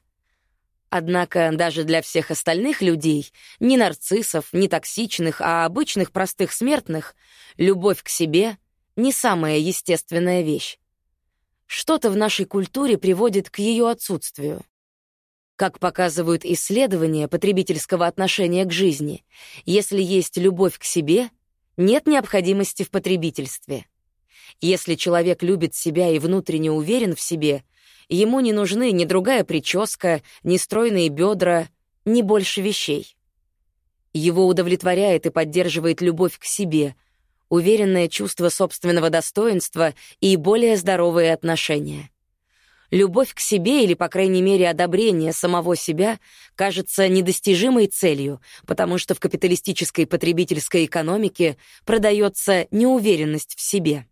Однако даже для всех остальных людей, ни нарциссов, ни токсичных, а обычных простых смертных, любовь к себе не самая естественная вещь. Что-то в нашей культуре приводит к ее отсутствию. Как показывают исследования потребительского отношения к жизни, если есть любовь к себе, нет необходимости в потребительстве. Если человек любит себя и внутренне уверен в себе, ему не нужны ни другая прическа, ни стройные бедра, ни больше вещей. Его удовлетворяет и поддерживает любовь к себе — уверенное чувство собственного достоинства и более здоровые отношения. Любовь к себе или, по крайней мере, одобрение самого себя кажется недостижимой целью, потому что в капиталистической потребительской экономике продается неуверенность в себе.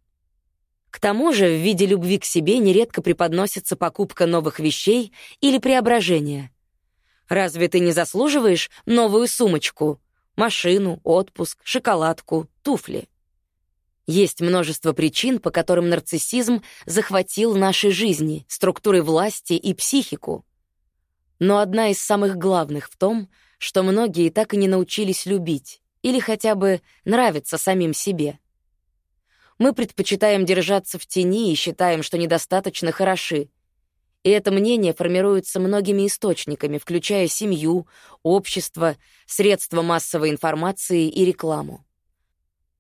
К тому же в виде любви к себе нередко преподносится покупка новых вещей или преображение. Разве ты не заслуживаешь новую сумочку, машину, отпуск, шоколадку, туфли? Есть множество причин, по которым нарциссизм захватил наши жизни, структуры власти и психику. Но одна из самых главных в том, что многие так и не научились любить или хотя бы нравиться самим себе. Мы предпочитаем держаться в тени и считаем, что недостаточно хороши. И это мнение формируется многими источниками, включая семью, общество, средства массовой информации и рекламу.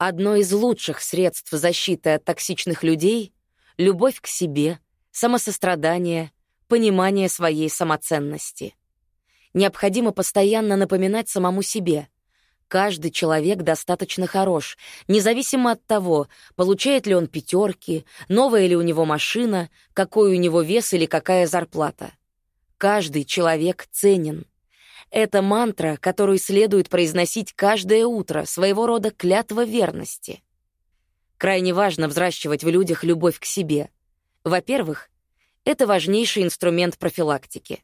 Одно из лучших средств защиты от токсичных людей — любовь к себе, самосострадание, понимание своей самоценности. Необходимо постоянно напоминать самому себе. Каждый человек достаточно хорош, независимо от того, получает ли он пятерки, новая ли у него машина, какой у него вес или какая зарплата. Каждый человек ценен. Это мантра, которую следует произносить каждое утро, своего рода клятва верности. Крайне важно взращивать в людях любовь к себе. Во-первых, это важнейший инструмент профилактики.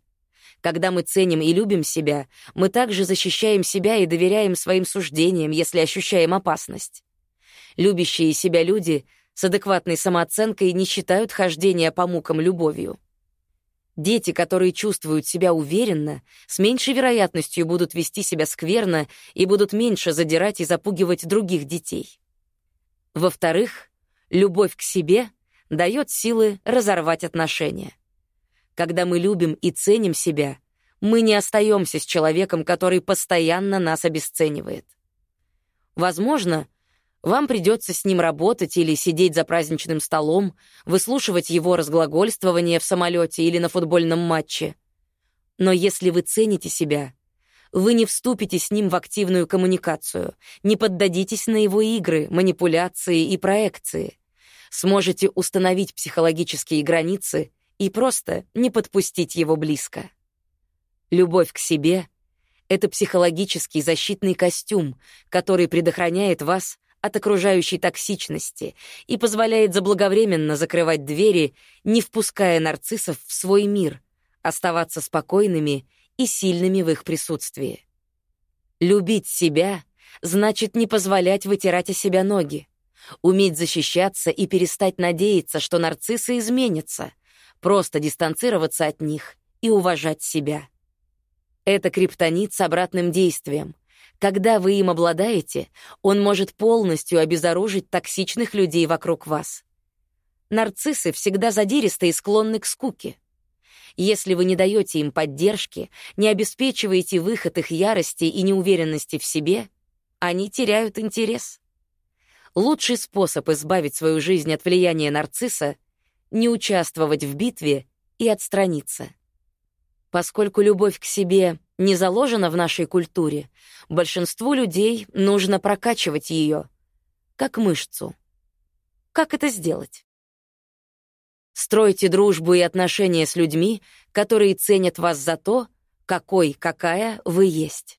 Когда мы ценим и любим себя, мы также защищаем себя и доверяем своим суждениям, если ощущаем опасность. Любящие себя люди с адекватной самооценкой не считают хождение по мукам любовью. Дети, которые чувствуют себя уверенно, с меньшей вероятностью будут вести себя скверно и будут меньше задирать и запугивать других детей. Во-вторых, Любовь к себе дает силы разорвать отношения. Когда мы любим и ценим себя, мы не остаемся с человеком, который постоянно нас обесценивает. Возможно, вам придется с ним работать или сидеть за праздничным столом, выслушивать его разглагольствование в самолете или на футбольном матче. Но если вы цените себя, вы не вступите с ним в активную коммуникацию, не поддадитесь на его игры, манипуляции и проекции. Сможете установить психологические границы и просто не подпустить его близко. Любовь к себе — это психологический защитный костюм, который предохраняет вас от окружающей токсичности и позволяет заблаговременно закрывать двери, не впуская нарциссов в свой мир, оставаться спокойными и сильными в их присутствии. Любить себя значит не позволять вытирать о себя ноги, уметь защищаться и перестать надеяться, что нарциссы изменятся, просто дистанцироваться от них и уважать себя. Это криптонит с обратным действием — когда вы им обладаете, он может полностью обезоружить токсичных людей вокруг вас. Нарциссы всегда задиристы и склонны к скуке. Если вы не даете им поддержки, не обеспечиваете выход их ярости и неуверенности в себе, они теряют интерес. Лучший способ избавить свою жизнь от влияния нарцисса — не участвовать в битве и отстраниться. Поскольку любовь к себе не заложена в нашей культуре, большинству людей нужно прокачивать ее, как мышцу. Как это сделать? Стройте дружбу и отношения с людьми, которые ценят вас за то, какой, какая вы есть.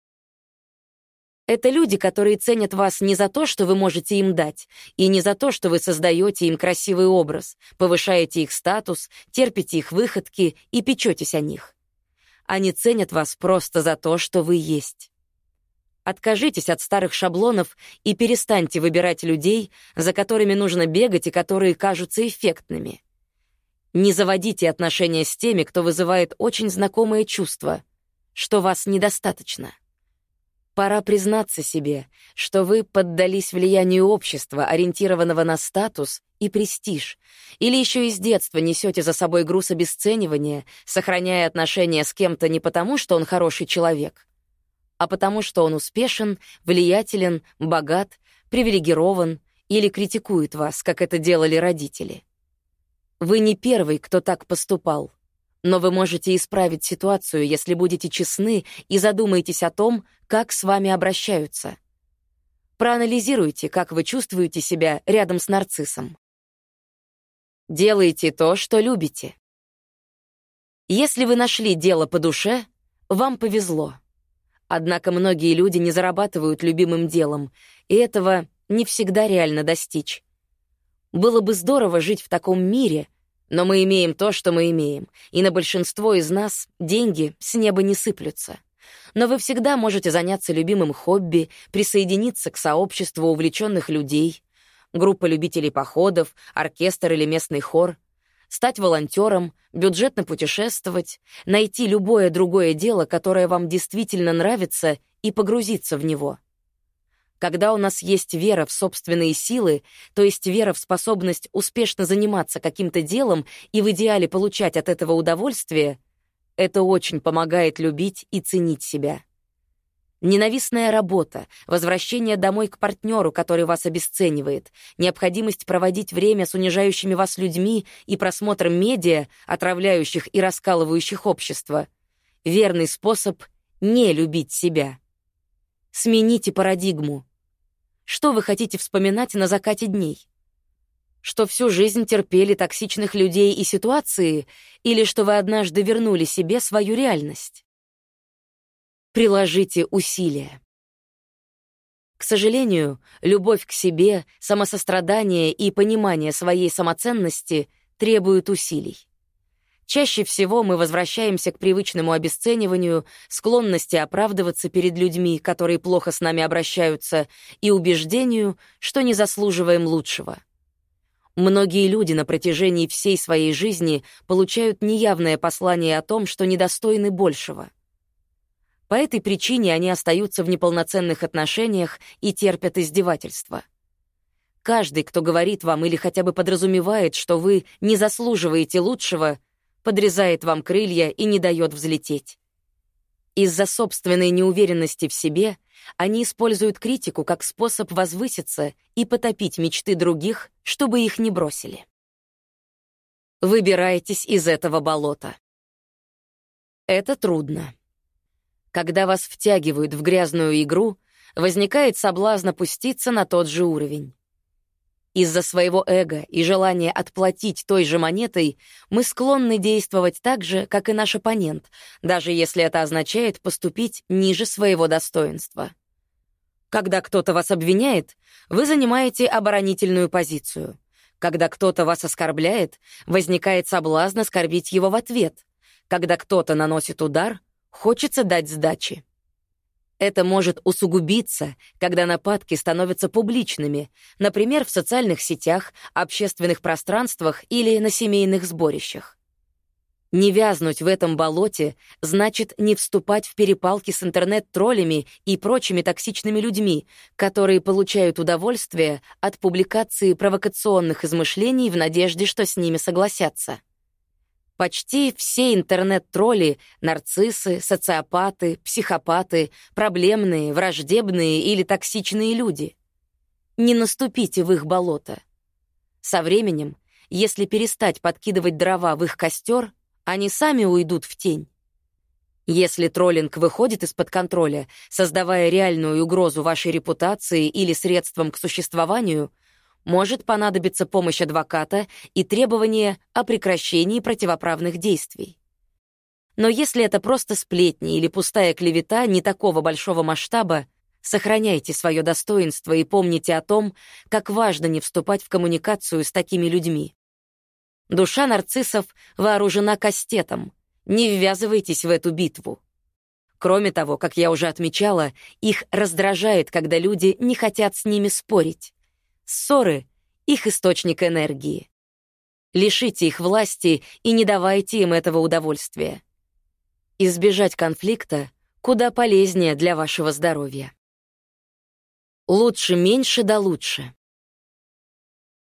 Это люди, которые ценят вас не за то, что вы можете им дать, и не за то, что вы создаете им красивый образ, повышаете их статус, терпите их выходки и печетесь о них. Они ценят вас просто за то, что вы есть. Откажитесь от старых шаблонов и перестаньте выбирать людей, за которыми нужно бегать и которые кажутся эффектными. Не заводите отношения с теми, кто вызывает очень знакомое чувство, что вас недостаточно. Пора признаться себе, что вы поддались влиянию общества, ориентированного на статус и престиж, или еще из детства несете за собой груз обесценивания, сохраняя отношения с кем-то не потому, что он хороший человек, а потому, что он успешен, влиятелен, богат, привилегирован или критикует вас, как это делали родители. Вы не первый, кто так поступал. Но вы можете исправить ситуацию, если будете честны и задумаетесь о том, как с вами обращаются. Проанализируйте, как вы чувствуете себя рядом с нарциссом. Делайте то, что любите. Если вы нашли дело по душе, вам повезло. Однако многие люди не зарабатывают любимым делом, и этого не всегда реально достичь. Было бы здорово жить в таком мире — но мы имеем то, что мы имеем, и на большинство из нас деньги с неба не сыплются. Но вы всегда можете заняться любимым хобби, присоединиться к сообществу увлеченных людей, группа любителей походов, оркестр или местный хор, стать волонтером, бюджетно путешествовать, найти любое другое дело, которое вам действительно нравится, и погрузиться в него. Когда у нас есть вера в собственные силы, то есть вера в способность успешно заниматься каким-то делом и в идеале получать от этого удовольствие, это очень помогает любить и ценить себя. Ненавистная работа, возвращение домой к партнеру, который вас обесценивает, необходимость проводить время с унижающими вас людьми и просмотром медиа, отравляющих и раскалывающих общество — верный способ не любить себя. Смените парадигму. Что вы хотите вспоминать на закате дней? Что всю жизнь терпели токсичных людей и ситуации, или что вы однажды вернули себе свою реальность? Приложите усилия. К сожалению, любовь к себе, самосострадание и понимание своей самоценности требуют усилий. Чаще всего мы возвращаемся к привычному обесцениванию, склонности оправдываться перед людьми, которые плохо с нами обращаются, и убеждению, что не заслуживаем лучшего. Многие люди на протяжении всей своей жизни получают неявное послание о том, что недостойны большего. По этой причине они остаются в неполноценных отношениях и терпят издевательства. каждый, кто говорит вам или хотя бы подразумевает, что вы не заслуживаете лучшего, подрезает вам крылья и не дает взлететь. Из-за собственной неуверенности в себе они используют критику как способ возвыситься и потопить мечты других, чтобы их не бросили. Выбирайтесь из этого болота. Это трудно. Когда вас втягивают в грязную игру, возникает соблазн опуститься на тот же уровень. Из-за своего эго и желания отплатить той же монетой мы склонны действовать так же, как и наш оппонент, даже если это означает поступить ниже своего достоинства. Когда кто-то вас обвиняет, вы занимаете оборонительную позицию. Когда кто-то вас оскорбляет, возникает соблазн оскорбить его в ответ. Когда кто-то наносит удар, хочется дать сдачи. Это может усугубиться, когда нападки становятся публичными, например, в социальных сетях, общественных пространствах или на семейных сборищах. Не вязнуть в этом болоте значит не вступать в перепалки с интернет-троллями и прочими токсичными людьми, которые получают удовольствие от публикации провокационных измышлений в надежде, что с ними согласятся. Почти все интернет-тролли — нарциссы, социопаты, психопаты, проблемные, враждебные или токсичные люди. Не наступите в их болото. Со временем, если перестать подкидывать дрова в их костер, они сами уйдут в тень. Если троллинг выходит из-под контроля, создавая реальную угрозу вашей репутации или средствам к существованию — может понадобиться помощь адвоката и требование о прекращении противоправных действий. Но если это просто сплетни или пустая клевета не такого большого масштаба, сохраняйте свое достоинство и помните о том, как важно не вступать в коммуникацию с такими людьми. Душа нарциссов вооружена кастетом. Не ввязывайтесь в эту битву. Кроме того, как я уже отмечала, их раздражает, когда люди не хотят с ними спорить. Ссоры — их источник энергии. Лишите их власти и не давайте им этого удовольствия. Избежать конфликта куда полезнее для вашего здоровья. Лучше меньше да лучше.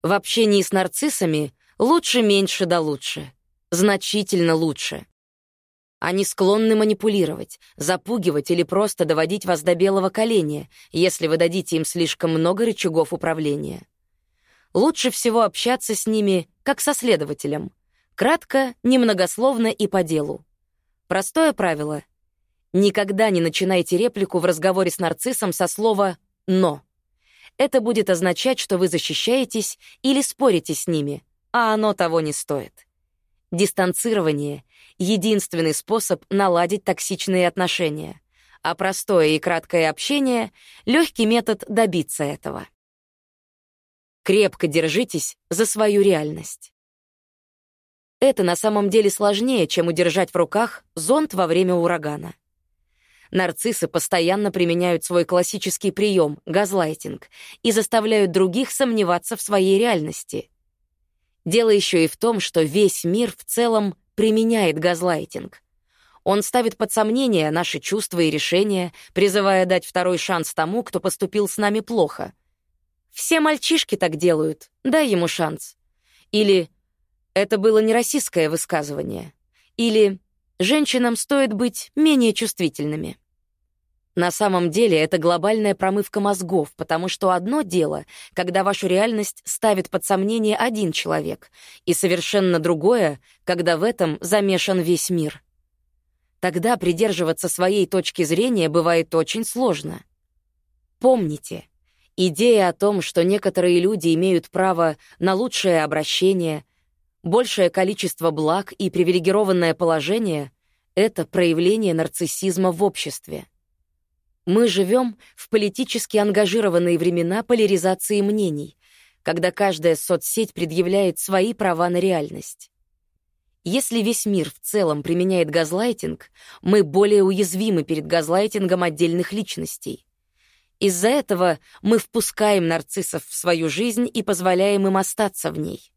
В общении с нарциссами лучше меньше да лучше. Значительно лучше. Они склонны манипулировать, запугивать или просто доводить вас до белого коленя, если вы дадите им слишком много рычагов управления. Лучше всего общаться с ними, как со следователем. Кратко, немногословно и по делу. Простое правило. Никогда не начинайте реплику в разговоре с нарциссом со слова «но». Это будет означать, что вы защищаетесь или спорите с ними, а оно того не стоит. Дистанцирование — единственный способ наладить токсичные отношения, а простое и краткое общение — легкий метод добиться этого. Крепко держитесь за свою реальность. Это на самом деле сложнее, чем удержать в руках зонт во время урагана. Нарциссы постоянно применяют свой классический прием — газлайтинг — и заставляют других сомневаться в своей реальности. Дело еще и в том, что весь мир в целом применяет газлайтинг. Он ставит под сомнение наши чувства и решения, призывая дать второй шанс тому, кто поступил с нами плохо. Все мальчишки так делают, дай ему шанс. Или это было не российское высказывание. Или женщинам стоит быть менее чувствительными. На самом деле это глобальная промывка мозгов, потому что одно дело, когда вашу реальность ставит под сомнение один человек, и совершенно другое, когда в этом замешан весь мир. Тогда придерживаться своей точки зрения бывает очень сложно. Помните, идея о том, что некоторые люди имеют право на лучшее обращение, большее количество благ и привилегированное положение — это проявление нарциссизма в обществе. Мы живем в политически ангажированные времена поляризации мнений, когда каждая соцсеть предъявляет свои права на реальность. Если весь мир в целом применяет газлайтинг, мы более уязвимы перед газлайтингом отдельных личностей. Из-за этого мы впускаем нарциссов в свою жизнь и позволяем им остаться в ней.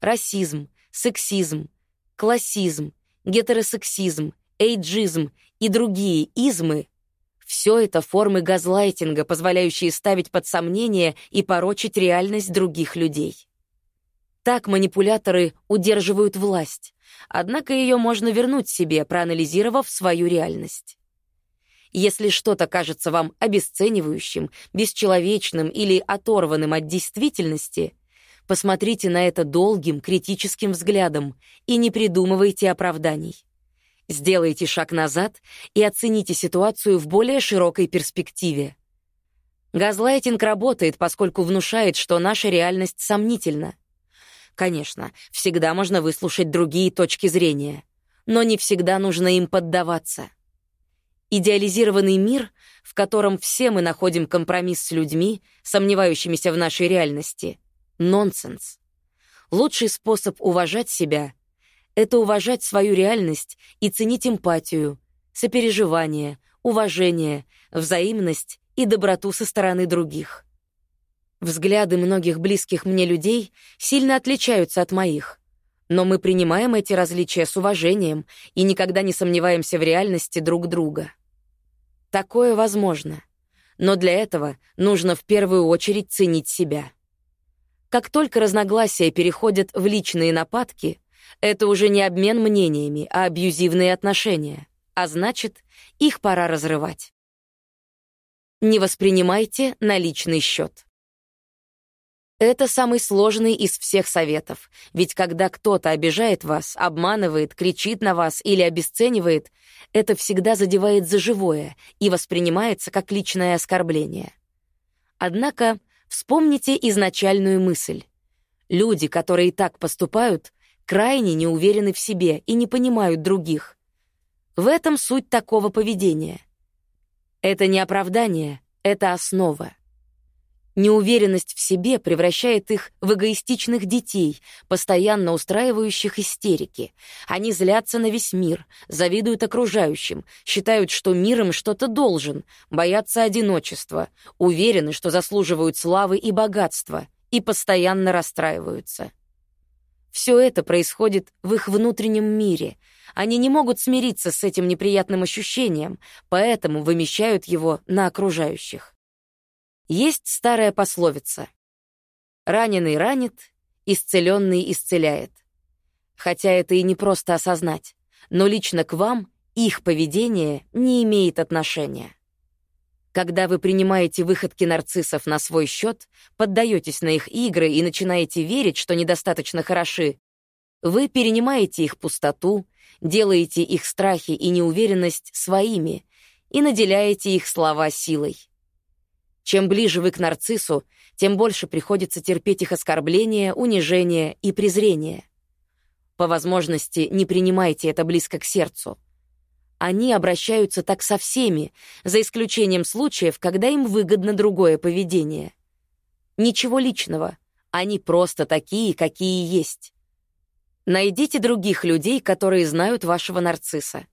Расизм, сексизм, классизм, гетеросексизм, эйджизм и другие измы Все это формы газлайтинга, позволяющие ставить под сомнение и порочить реальность других людей. Так манипуляторы удерживают власть, однако ее можно вернуть себе, проанализировав свою реальность. Если что-то кажется вам обесценивающим, бесчеловечным или оторванным от действительности, посмотрите на это долгим, критическим взглядом и не придумывайте оправданий. Сделайте шаг назад и оцените ситуацию в более широкой перспективе. Газлайтинг работает, поскольку внушает, что наша реальность сомнительна. Конечно, всегда можно выслушать другие точки зрения, но не всегда нужно им поддаваться. Идеализированный мир, в котором все мы находим компромисс с людьми, сомневающимися в нашей реальности — нонсенс. Лучший способ уважать себя это уважать свою реальность и ценить эмпатию, сопереживание, уважение, взаимность и доброту со стороны других. Взгляды многих близких мне людей сильно отличаются от моих, но мы принимаем эти различия с уважением и никогда не сомневаемся в реальности друг друга. Такое возможно, но для этого нужно в первую очередь ценить себя. Как только разногласия переходят в личные нападки — это уже не обмен мнениями, а абьюзивные отношения. А значит, их пора разрывать. Не воспринимайте на личный счет. Это самый сложный из всех советов, ведь когда кто-то обижает вас, обманывает, кричит на вас или обесценивает, это всегда задевает за живое и воспринимается как личное оскорбление. Однако вспомните изначальную мысль. Люди, которые так поступают, крайне не уверены в себе и не понимают других. В этом суть такого поведения. Это не оправдание, это основа. Неуверенность в себе превращает их в эгоистичных детей, постоянно устраивающих истерики. Они злятся на весь мир, завидуют окружающим, считают, что мир им что-то должен, боятся одиночества, уверены, что заслуживают славы и богатства, и постоянно расстраиваются. Все это происходит в их внутреннем мире. Они не могут смириться с этим неприятным ощущением, поэтому вымещают его на окружающих. Есть старая пословица «Раненый ранит, исцеленный исцеляет». Хотя это и не просто осознать, но лично к вам их поведение не имеет отношения. Когда вы принимаете выходки нарциссов на свой счет, поддаетесь на их игры и начинаете верить, что недостаточно хороши, вы перенимаете их пустоту, делаете их страхи и неуверенность своими и наделяете их слова силой. Чем ближе вы к нарциссу, тем больше приходится терпеть их оскорбления, унижения и презрение. По возможности не принимайте это близко к сердцу — они обращаются так со всеми, за исключением случаев, когда им выгодно другое поведение. Ничего личного, они просто такие, какие есть. Найдите других людей, которые знают вашего нарцисса.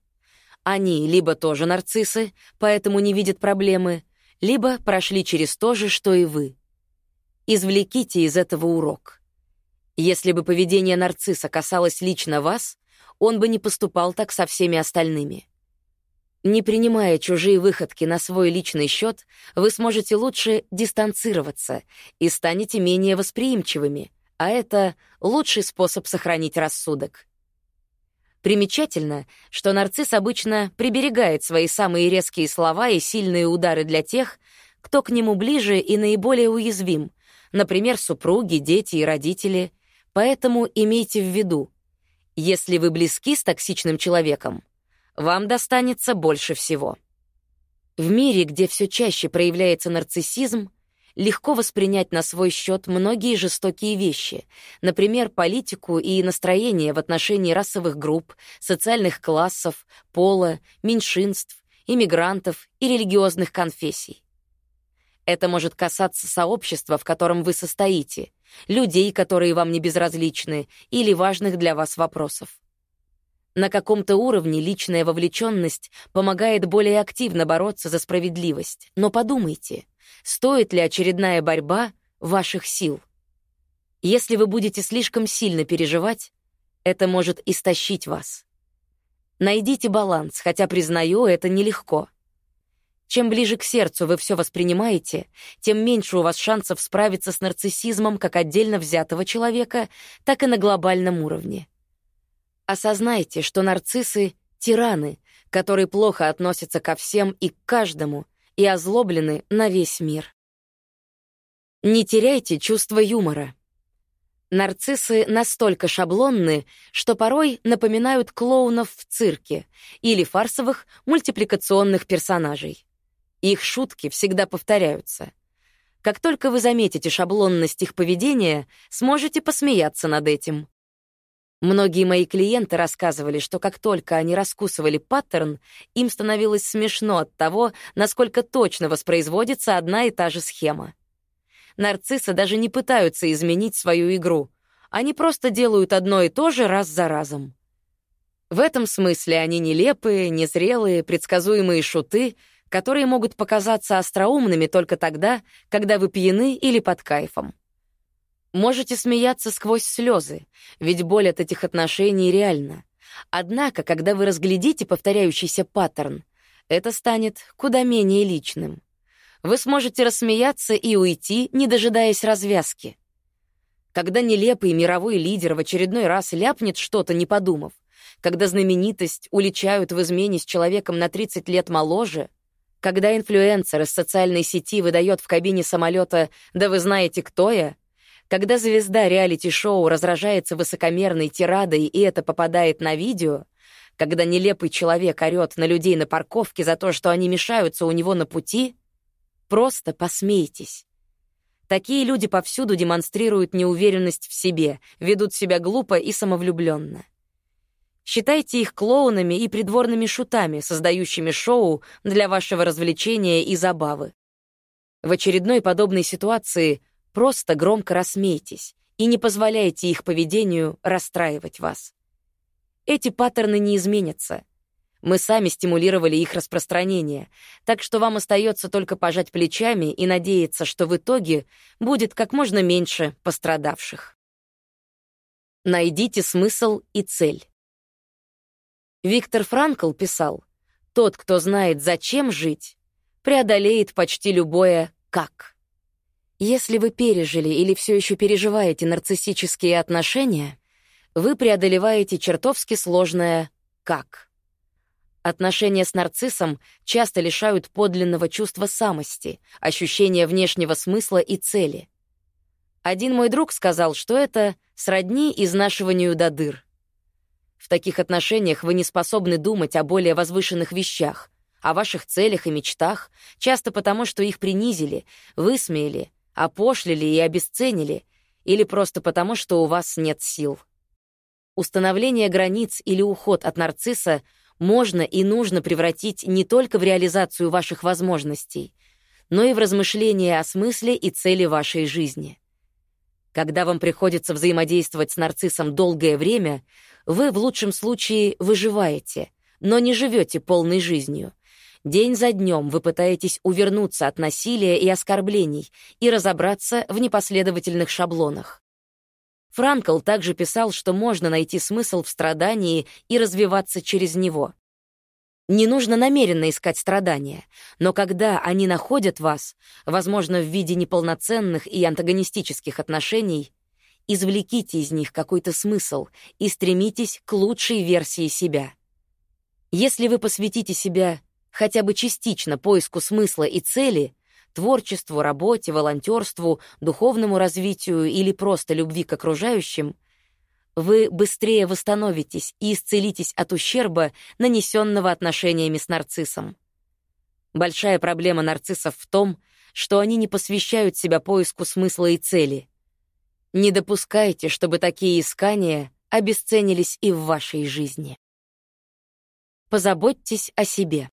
Они либо тоже нарциссы, поэтому не видят проблемы, либо прошли через то же, что и вы. Извлеките из этого урок. Если бы поведение нарцисса касалось лично вас, он бы не поступал так со всеми остальными. Не принимая чужие выходки на свой личный счет, вы сможете лучше дистанцироваться и станете менее восприимчивыми, а это лучший способ сохранить рассудок. Примечательно, что нарцисс обычно приберегает свои самые резкие слова и сильные удары для тех, кто к нему ближе и наиболее уязвим, например, супруги, дети и родители. Поэтому имейте в виду, если вы близки с токсичным человеком, вам достанется больше всего. В мире, где все чаще проявляется нарциссизм, легко воспринять на свой счет многие жестокие вещи, например, политику и настроение в отношении расовых групп, социальных классов, пола, меньшинств, иммигрантов и религиозных конфессий. Это может касаться сообщества, в котором вы состоите, людей, которые вам не безразличны, или важных для вас вопросов. На каком-то уровне личная вовлеченность помогает более активно бороться за справедливость. Но подумайте, стоит ли очередная борьба ваших сил? Если вы будете слишком сильно переживать, это может истощить вас. Найдите баланс, хотя, признаю, это нелегко. Чем ближе к сердцу вы все воспринимаете, тем меньше у вас шансов справиться с нарциссизмом как отдельно взятого человека, так и на глобальном уровне. Осознайте, что нарциссы — тираны, которые плохо относятся ко всем и к каждому и озлоблены на весь мир. Не теряйте чувство юмора. Нарциссы настолько шаблонны, что порой напоминают клоунов в цирке или фарсовых мультипликационных персонажей. Их шутки всегда повторяются. Как только вы заметите шаблонность их поведения, сможете посмеяться над этим. Многие мои клиенты рассказывали, что как только они раскусывали паттерн, им становилось смешно от того, насколько точно воспроизводится одна и та же схема. Нарциссы даже не пытаются изменить свою игру. Они просто делают одно и то же раз за разом. В этом смысле они нелепые, незрелые, предсказуемые шуты, которые могут показаться остроумными только тогда, когда вы пьяны или под кайфом. Можете смеяться сквозь слезы, ведь боль от этих отношений реальна. Однако, когда вы разглядите повторяющийся паттерн, это станет куда менее личным. Вы сможете рассмеяться и уйти, не дожидаясь развязки. Когда нелепый мировой лидер в очередной раз ляпнет что-то, не подумав, когда знаменитость уличают в измене с человеком на 30 лет моложе, когда инфлюенсер из социальной сети выдает в кабине самолета «Да вы знаете, кто я», когда звезда реалити-шоу разражается высокомерной тирадой, и это попадает на видео, когда нелепый человек орёт на людей на парковке за то, что они мешаются у него на пути, просто посмейтесь. Такие люди повсюду демонстрируют неуверенность в себе, ведут себя глупо и самовлюбленно. Считайте их клоунами и придворными шутами, создающими шоу для вашего развлечения и забавы. В очередной подобной ситуации Просто громко рассмейтесь и не позволяйте их поведению расстраивать вас. Эти паттерны не изменятся. Мы сами стимулировали их распространение, так что вам остается только пожать плечами и надеяться, что в итоге будет как можно меньше пострадавших. Найдите смысл и цель. Виктор Франкл писал, «Тот, кто знает, зачем жить, преодолеет почти любое «как». Если вы пережили или все еще переживаете нарциссические отношения, вы преодолеваете чертовски сложное «как». Отношения с нарциссом часто лишают подлинного чувства самости, ощущения внешнего смысла и цели. Один мой друг сказал, что это сродни изнашиванию до дыр. В таких отношениях вы не способны думать о более возвышенных вещах, о ваших целях и мечтах, часто потому, что их принизили, высмеяли опошлили и обесценили, или просто потому, что у вас нет сил. Установление границ или уход от нарцисса можно и нужно превратить не только в реализацию ваших возможностей, но и в размышление о смысле и цели вашей жизни. Когда вам приходится взаимодействовать с нарциссом долгое время, вы в лучшем случае выживаете, но не живете полной жизнью — День за днем вы пытаетесь увернуться от насилия и оскорблений и разобраться в непоследовательных шаблонах. Франкл также писал, что можно найти смысл в страдании и развиваться через него. Не нужно намеренно искать страдания, но когда они находят вас, возможно, в виде неполноценных и антагонистических отношений, извлеките из них какой-то смысл и стремитесь к лучшей версии себя. Если вы посвятите себя хотя бы частично поиску смысла и цели, творчеству, работе, волонтерству, духовному развитию или просто любви к окружающим, вы быстрее восстановитесь и исцелитесь от ущерба, нанесенного отношениями с нарциссом. Большая проблема нарциссов в том, что они не посвящают себя поиску смысла и цели. Не допускайте, чтобы такие искания обесценились и в вашей жизни. Позаботьтесь о себе.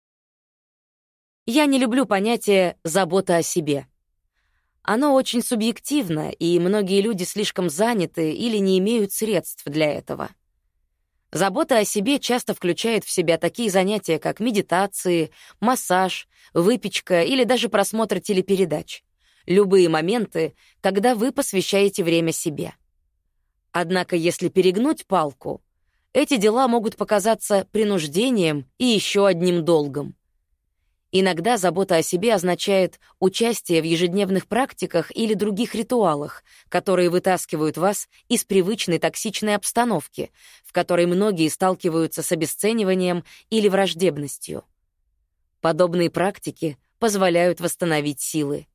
Я не люблю понятие «забота о себе». Оно очень субъективно, и многие люди слишком заняты или не имеют средств для этого. Забота о себе часто включает в себя такие занятия, как медитации, массаж, выпечка или даже просмотр телепередач. Любые моменты, когда вы посвящаете время себе. Однако, если перегнуть палку, эти дела могут показаться принуждением и еще одним долгом. Иногда забота о себе означает участие в ежедневных практиках или других ритуалах, которые вытаскивают вас из привычной токсичной обстановки, в которой многие сталкиваются с обесцениванием или враждебностью. Подобные практики позволяют восстановить силы.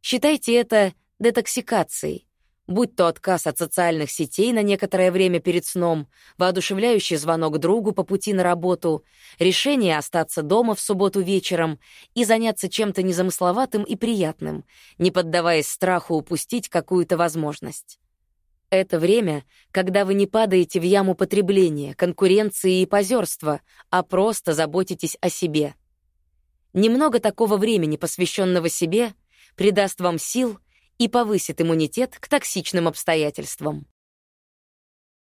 Считайте это детоксикацией, будь то отказ от социальных сетей на некоторое время перед сном, воодушевляющий звонок другу по пути на работу, решение остаться дома в субботу вечером и заняться чем-то незамысловатым и приятным, не поддаваясь страху упустить какую-то возможность. Это время, когда вы не падаете в яму потребления, конкуренции и позерства, а просто заботитесь о себе. Немного такого времени, посвященного себе, придаст вам сил — и повысит иммунитет к токсичным обстоятельствам.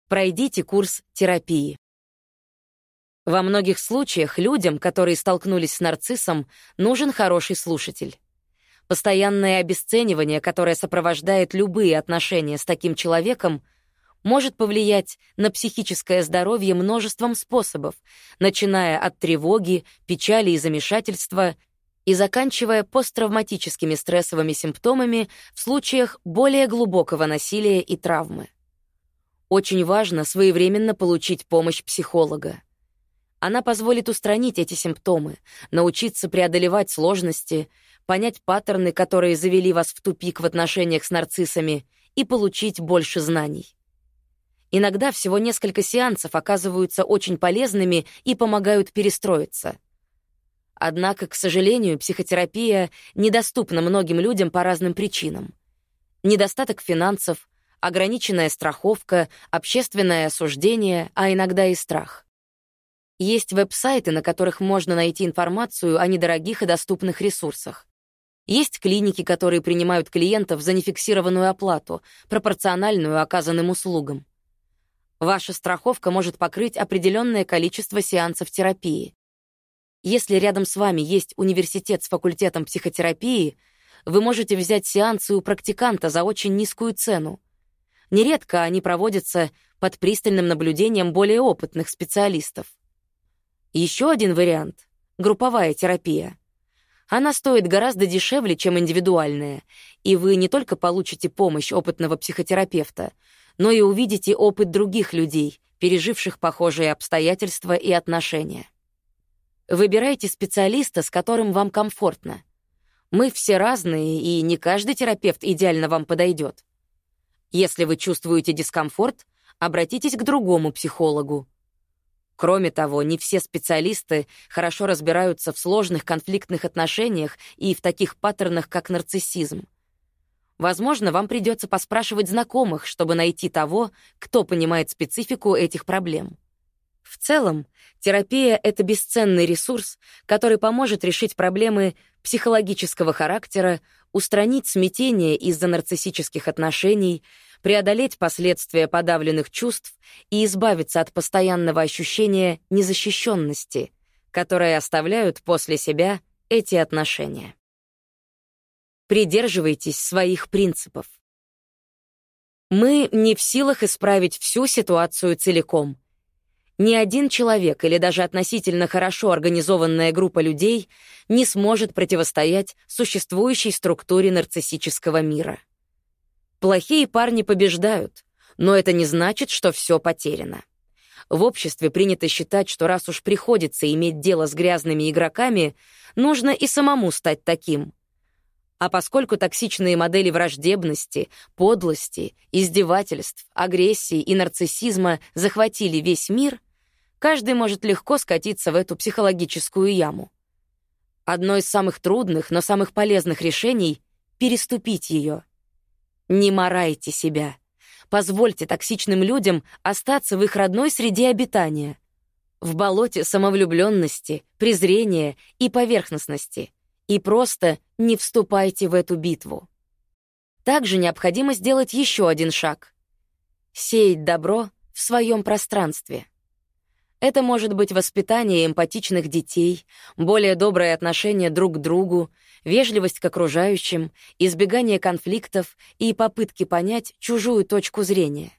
Пройдите курс терапии. Во многих случаях людям, которые столкнулись с нарциссом, нужен хороший слушатель. Постоянное обесценивание, которое сопровождает любые отношения с таким человеком, может повлиять на психическое здоровье множеством способов, начиная от тревоги, печали и замешательства и заканчивая посттравматическими стрессовыми симптомами в случаях более глубокого насилия и травмы. Очень важно своевременно получить помощь психолога. Она позволит устранить эти симптомы, научиться преодолевать сложности, понять паттерны, которые завели вас в тупик в отношениях с нарциссами, и получить больше знаний. Иногда всего несколько сеансов оказываются очень полезными и помогают перестроиться — Однако, к сожалению, психотерапия недоступна многим людям по разным причинам. Недостаток финансов, ограниченная страховка, общественное осуждение, а иногда и страх. Есть веб-сайты, на которых можно найти информацию о недорогих и доступных ресурсах. Есть клиники, которые принимают клиентов за нефиксированную оплату, пропорциональную оказанным услугам. Ваша страховка может покрыть определенное количество сеансов терапии. Если рядом с вами есть университет с факультетом психотерапии, вы можете взять сеансы у практиканта за очень низкую цену. Нередко они проводятся под пристальным наблюдением более опытных специалистов. Еще один вариант — групповая терапия. Она стоит гораздо дешевле, чем индивидуальная, и вы не только получите помощь опытного психотерапевта, но и увидите опыт других людей, переживших похожие обстоятельства и отношения. Выбирайте специалиста, с которым вам комфортно. Мы все разные, и не каждый терапевт идеально вам подойдет. Если вы чувствуете дискомфорт, обратитесь к другому психологу. Кроме того, не все специалисты хорошо разбираются в сложных конфликтных отношениях и в таких паттернах, как нарциссизм. Возможно, вам придется поспрашивать знакомых, чтобы найти того, кто понимает специфику этих проблем. В целом, терапия — это бесценный ресурс, который поможет решить проблемы психологического характера, устранить смятение из-за нарциссических отношений, преодолеть последствия подавленных чувств и избавиться от постоянного ощущения незащищенности, которые оставляют после себя эти отношения. Придерживайтесь своих принципов. Мы не в силах исправить всю ситуацию целиком — ни один человек или даже относительно хорошо организованная группа людей не сможет противостоять существующей структуре нарциссического мира. Плохие парни побеждают, но это не значит, что все потеряно. В обществе принято считать, что раз уж приходится иметь дело с грязными игроками, нужно и самому стать таким. А поскольку токсичные модели враждебности, подлости, издевательств, агрессии и нарциссизма захватили весь мир — каждый может легко скатиться в эту психологическую яму. Одно из самых трудных, но самых полезных решений — переступить ее. Не морайте себя. Позвольте токсичным людям остаться в их родной среде обитания. В болоте самовлюбленности, презрения и поверхностности. И просто не вступайте в эту битву. Также необходимо сделать еще один шаг — сеять добро в своем пространстве. Это может быть воспитание эмпатичных детей, более доброе отношение друг к другу, вежливость к окружающим, избегание конфликтов и попытки понять чужую точку зрения.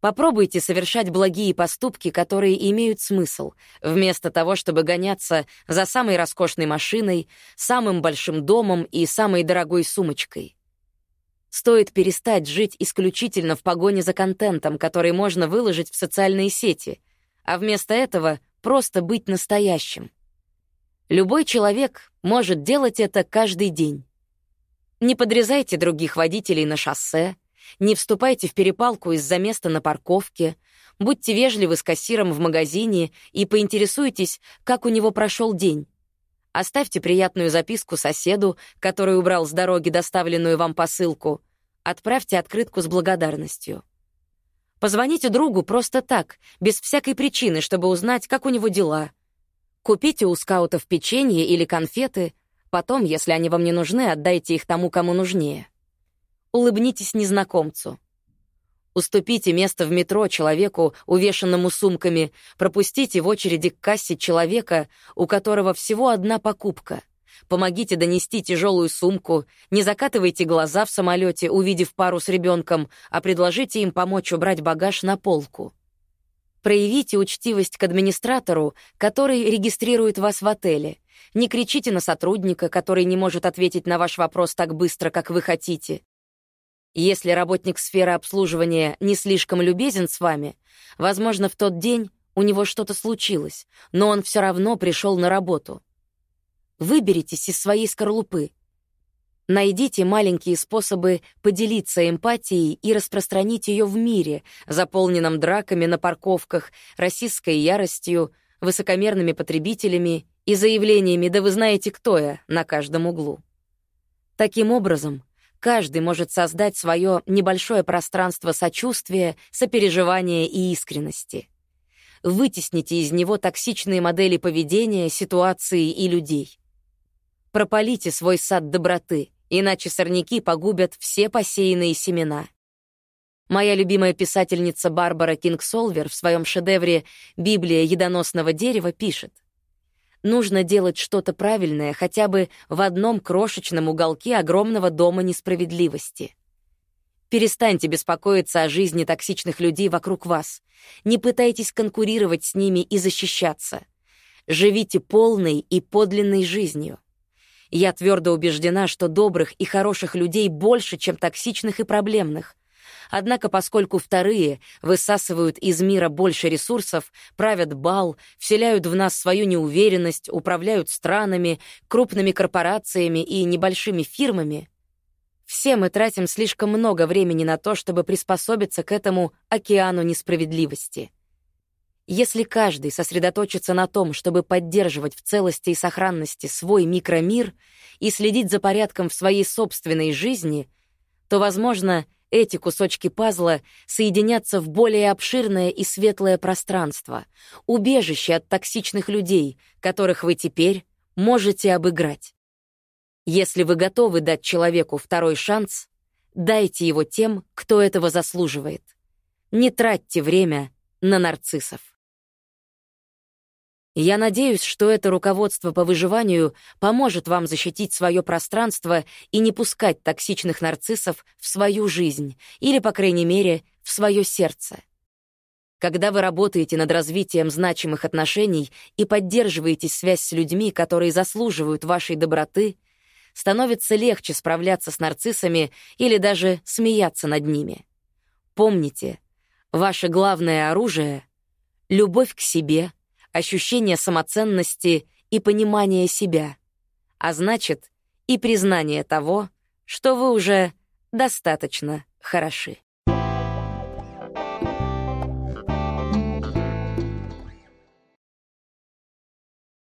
Попробуйте совершать благие поступки, которые имеют смысл, вместо того, чтобы гоняться за самой роскошной машиной, самым большим домом и самой дорогой сумочкой. Стоит перестать жить исключительно в погоне за контентом, который можно выложить в социальные сети, а вместо этого просто быть настоящим. Любой человек может делать это каждый день. Не подрезайте других водителей на шоссе, не вступайте в перепалку из-за места на парковке, будьте вежливы с кассиром в магазине и поинтересуйтесь, как у него прошел день. Оставьте приятную записку соседу, который убрал с дороги доставленную вам посылку. Отправьте открытку с благодарностью. Позвоните другу просто так, без всякой причины, чтобы узнать, как у него дела. Купите у скаутов печенье или конфеты, потом, если они вам не нужны, отдайте их тому, кому нужнее. Улыбнитесь незнакомцу. Уступите место в метро человеку, увешанному сумками, пропустите в очереди к кассе человека, у которого всего одна покупка. Помогите донести тяжелую сумку, не закатывайте глаза в самолете, увидев пару с ребенком, а предложите им помочь убрать багаж на полку. Проявите учтивость к администратору, который регистрирует вас в отеле. Не кричите на сотрудника, который не может ответить на ваш вопрос так быстро, как вы хотите. Если работник сферы обслуживания не слишком любезен с вами, возможно, в тот день у него что-то случилось, но он все равно пришел на работу. Выберитесь из своей скорлупы. Найдите маленькие способы поделиться эмпатией и распространить ее в мире, заполненном драками на парковках, расистской яростью, высокомерными потребителями и заявлениями «да вы знаете, кто я» на каждом углу. Таким образом, Каждый может создать свое небольшое пространство сочувствия, сопереживания и искренности. Вытесните из него токсичные модели поведения, ситуации и людей. Пропалите свой сад доброты, иначе сорняки погубят все посеянные семена. Моя любимая писательница Барбара Кингсолвер в своем шедевре «Библия едоносного дерева» пишет Нужно делать что-то правильное хотя бы в одном крошечном уголке огромного дома несправедливости. Перестаньте беспокоиться о жизни токсичных людей вокруг вас. Не пытайтесь конкурировать с ними и защищаться. Живите полной и подлинной жизнью. Я твердо убеждена, что добрых и хороших людей больше, чем токсичных и проблемных. Однако, поскольку вторые высасывают из мира больше ресурсов, правят бал, вселяют в нас свою неуверенность, управляют странами, крупными корпорациями и небольшими фирмами, все мы тратим слишком много времени на то, чтобы приспособиться к этому океану несправедливости. Если каждый сосредоточится на том, чтобы поддерживать в целости и сохранности свой микромир и следить за порядком в своей собственной жизни, то, возможно, эти кусочки пазла соединятся в более обширное и светлое пространство, убежище от токсичных людей, которых вы теперь можете обыграть. Если вы готовы дать человеку второй шанс, дайте его тем, кто этого заслуживает. Не тратьте время на нарциссов. Я надеюсь, что это руководство по выживанию поможет вам защитить свое пространство и не пускать токсичных нарциссов в свою жизнь или, по крайней мере, в свое сердце. Когда вы работаете над развитием значимых отношений и поддерживаете связь с людьми, которые заслуживают вашей доброты, становится легче справляться с нарциссами или даже смеяться над ними. Помните, ваше главное оружие — любовь к себе — ощущение самоценности и понимание себя, а значит, и признание того, что вы уже достаточно хороши.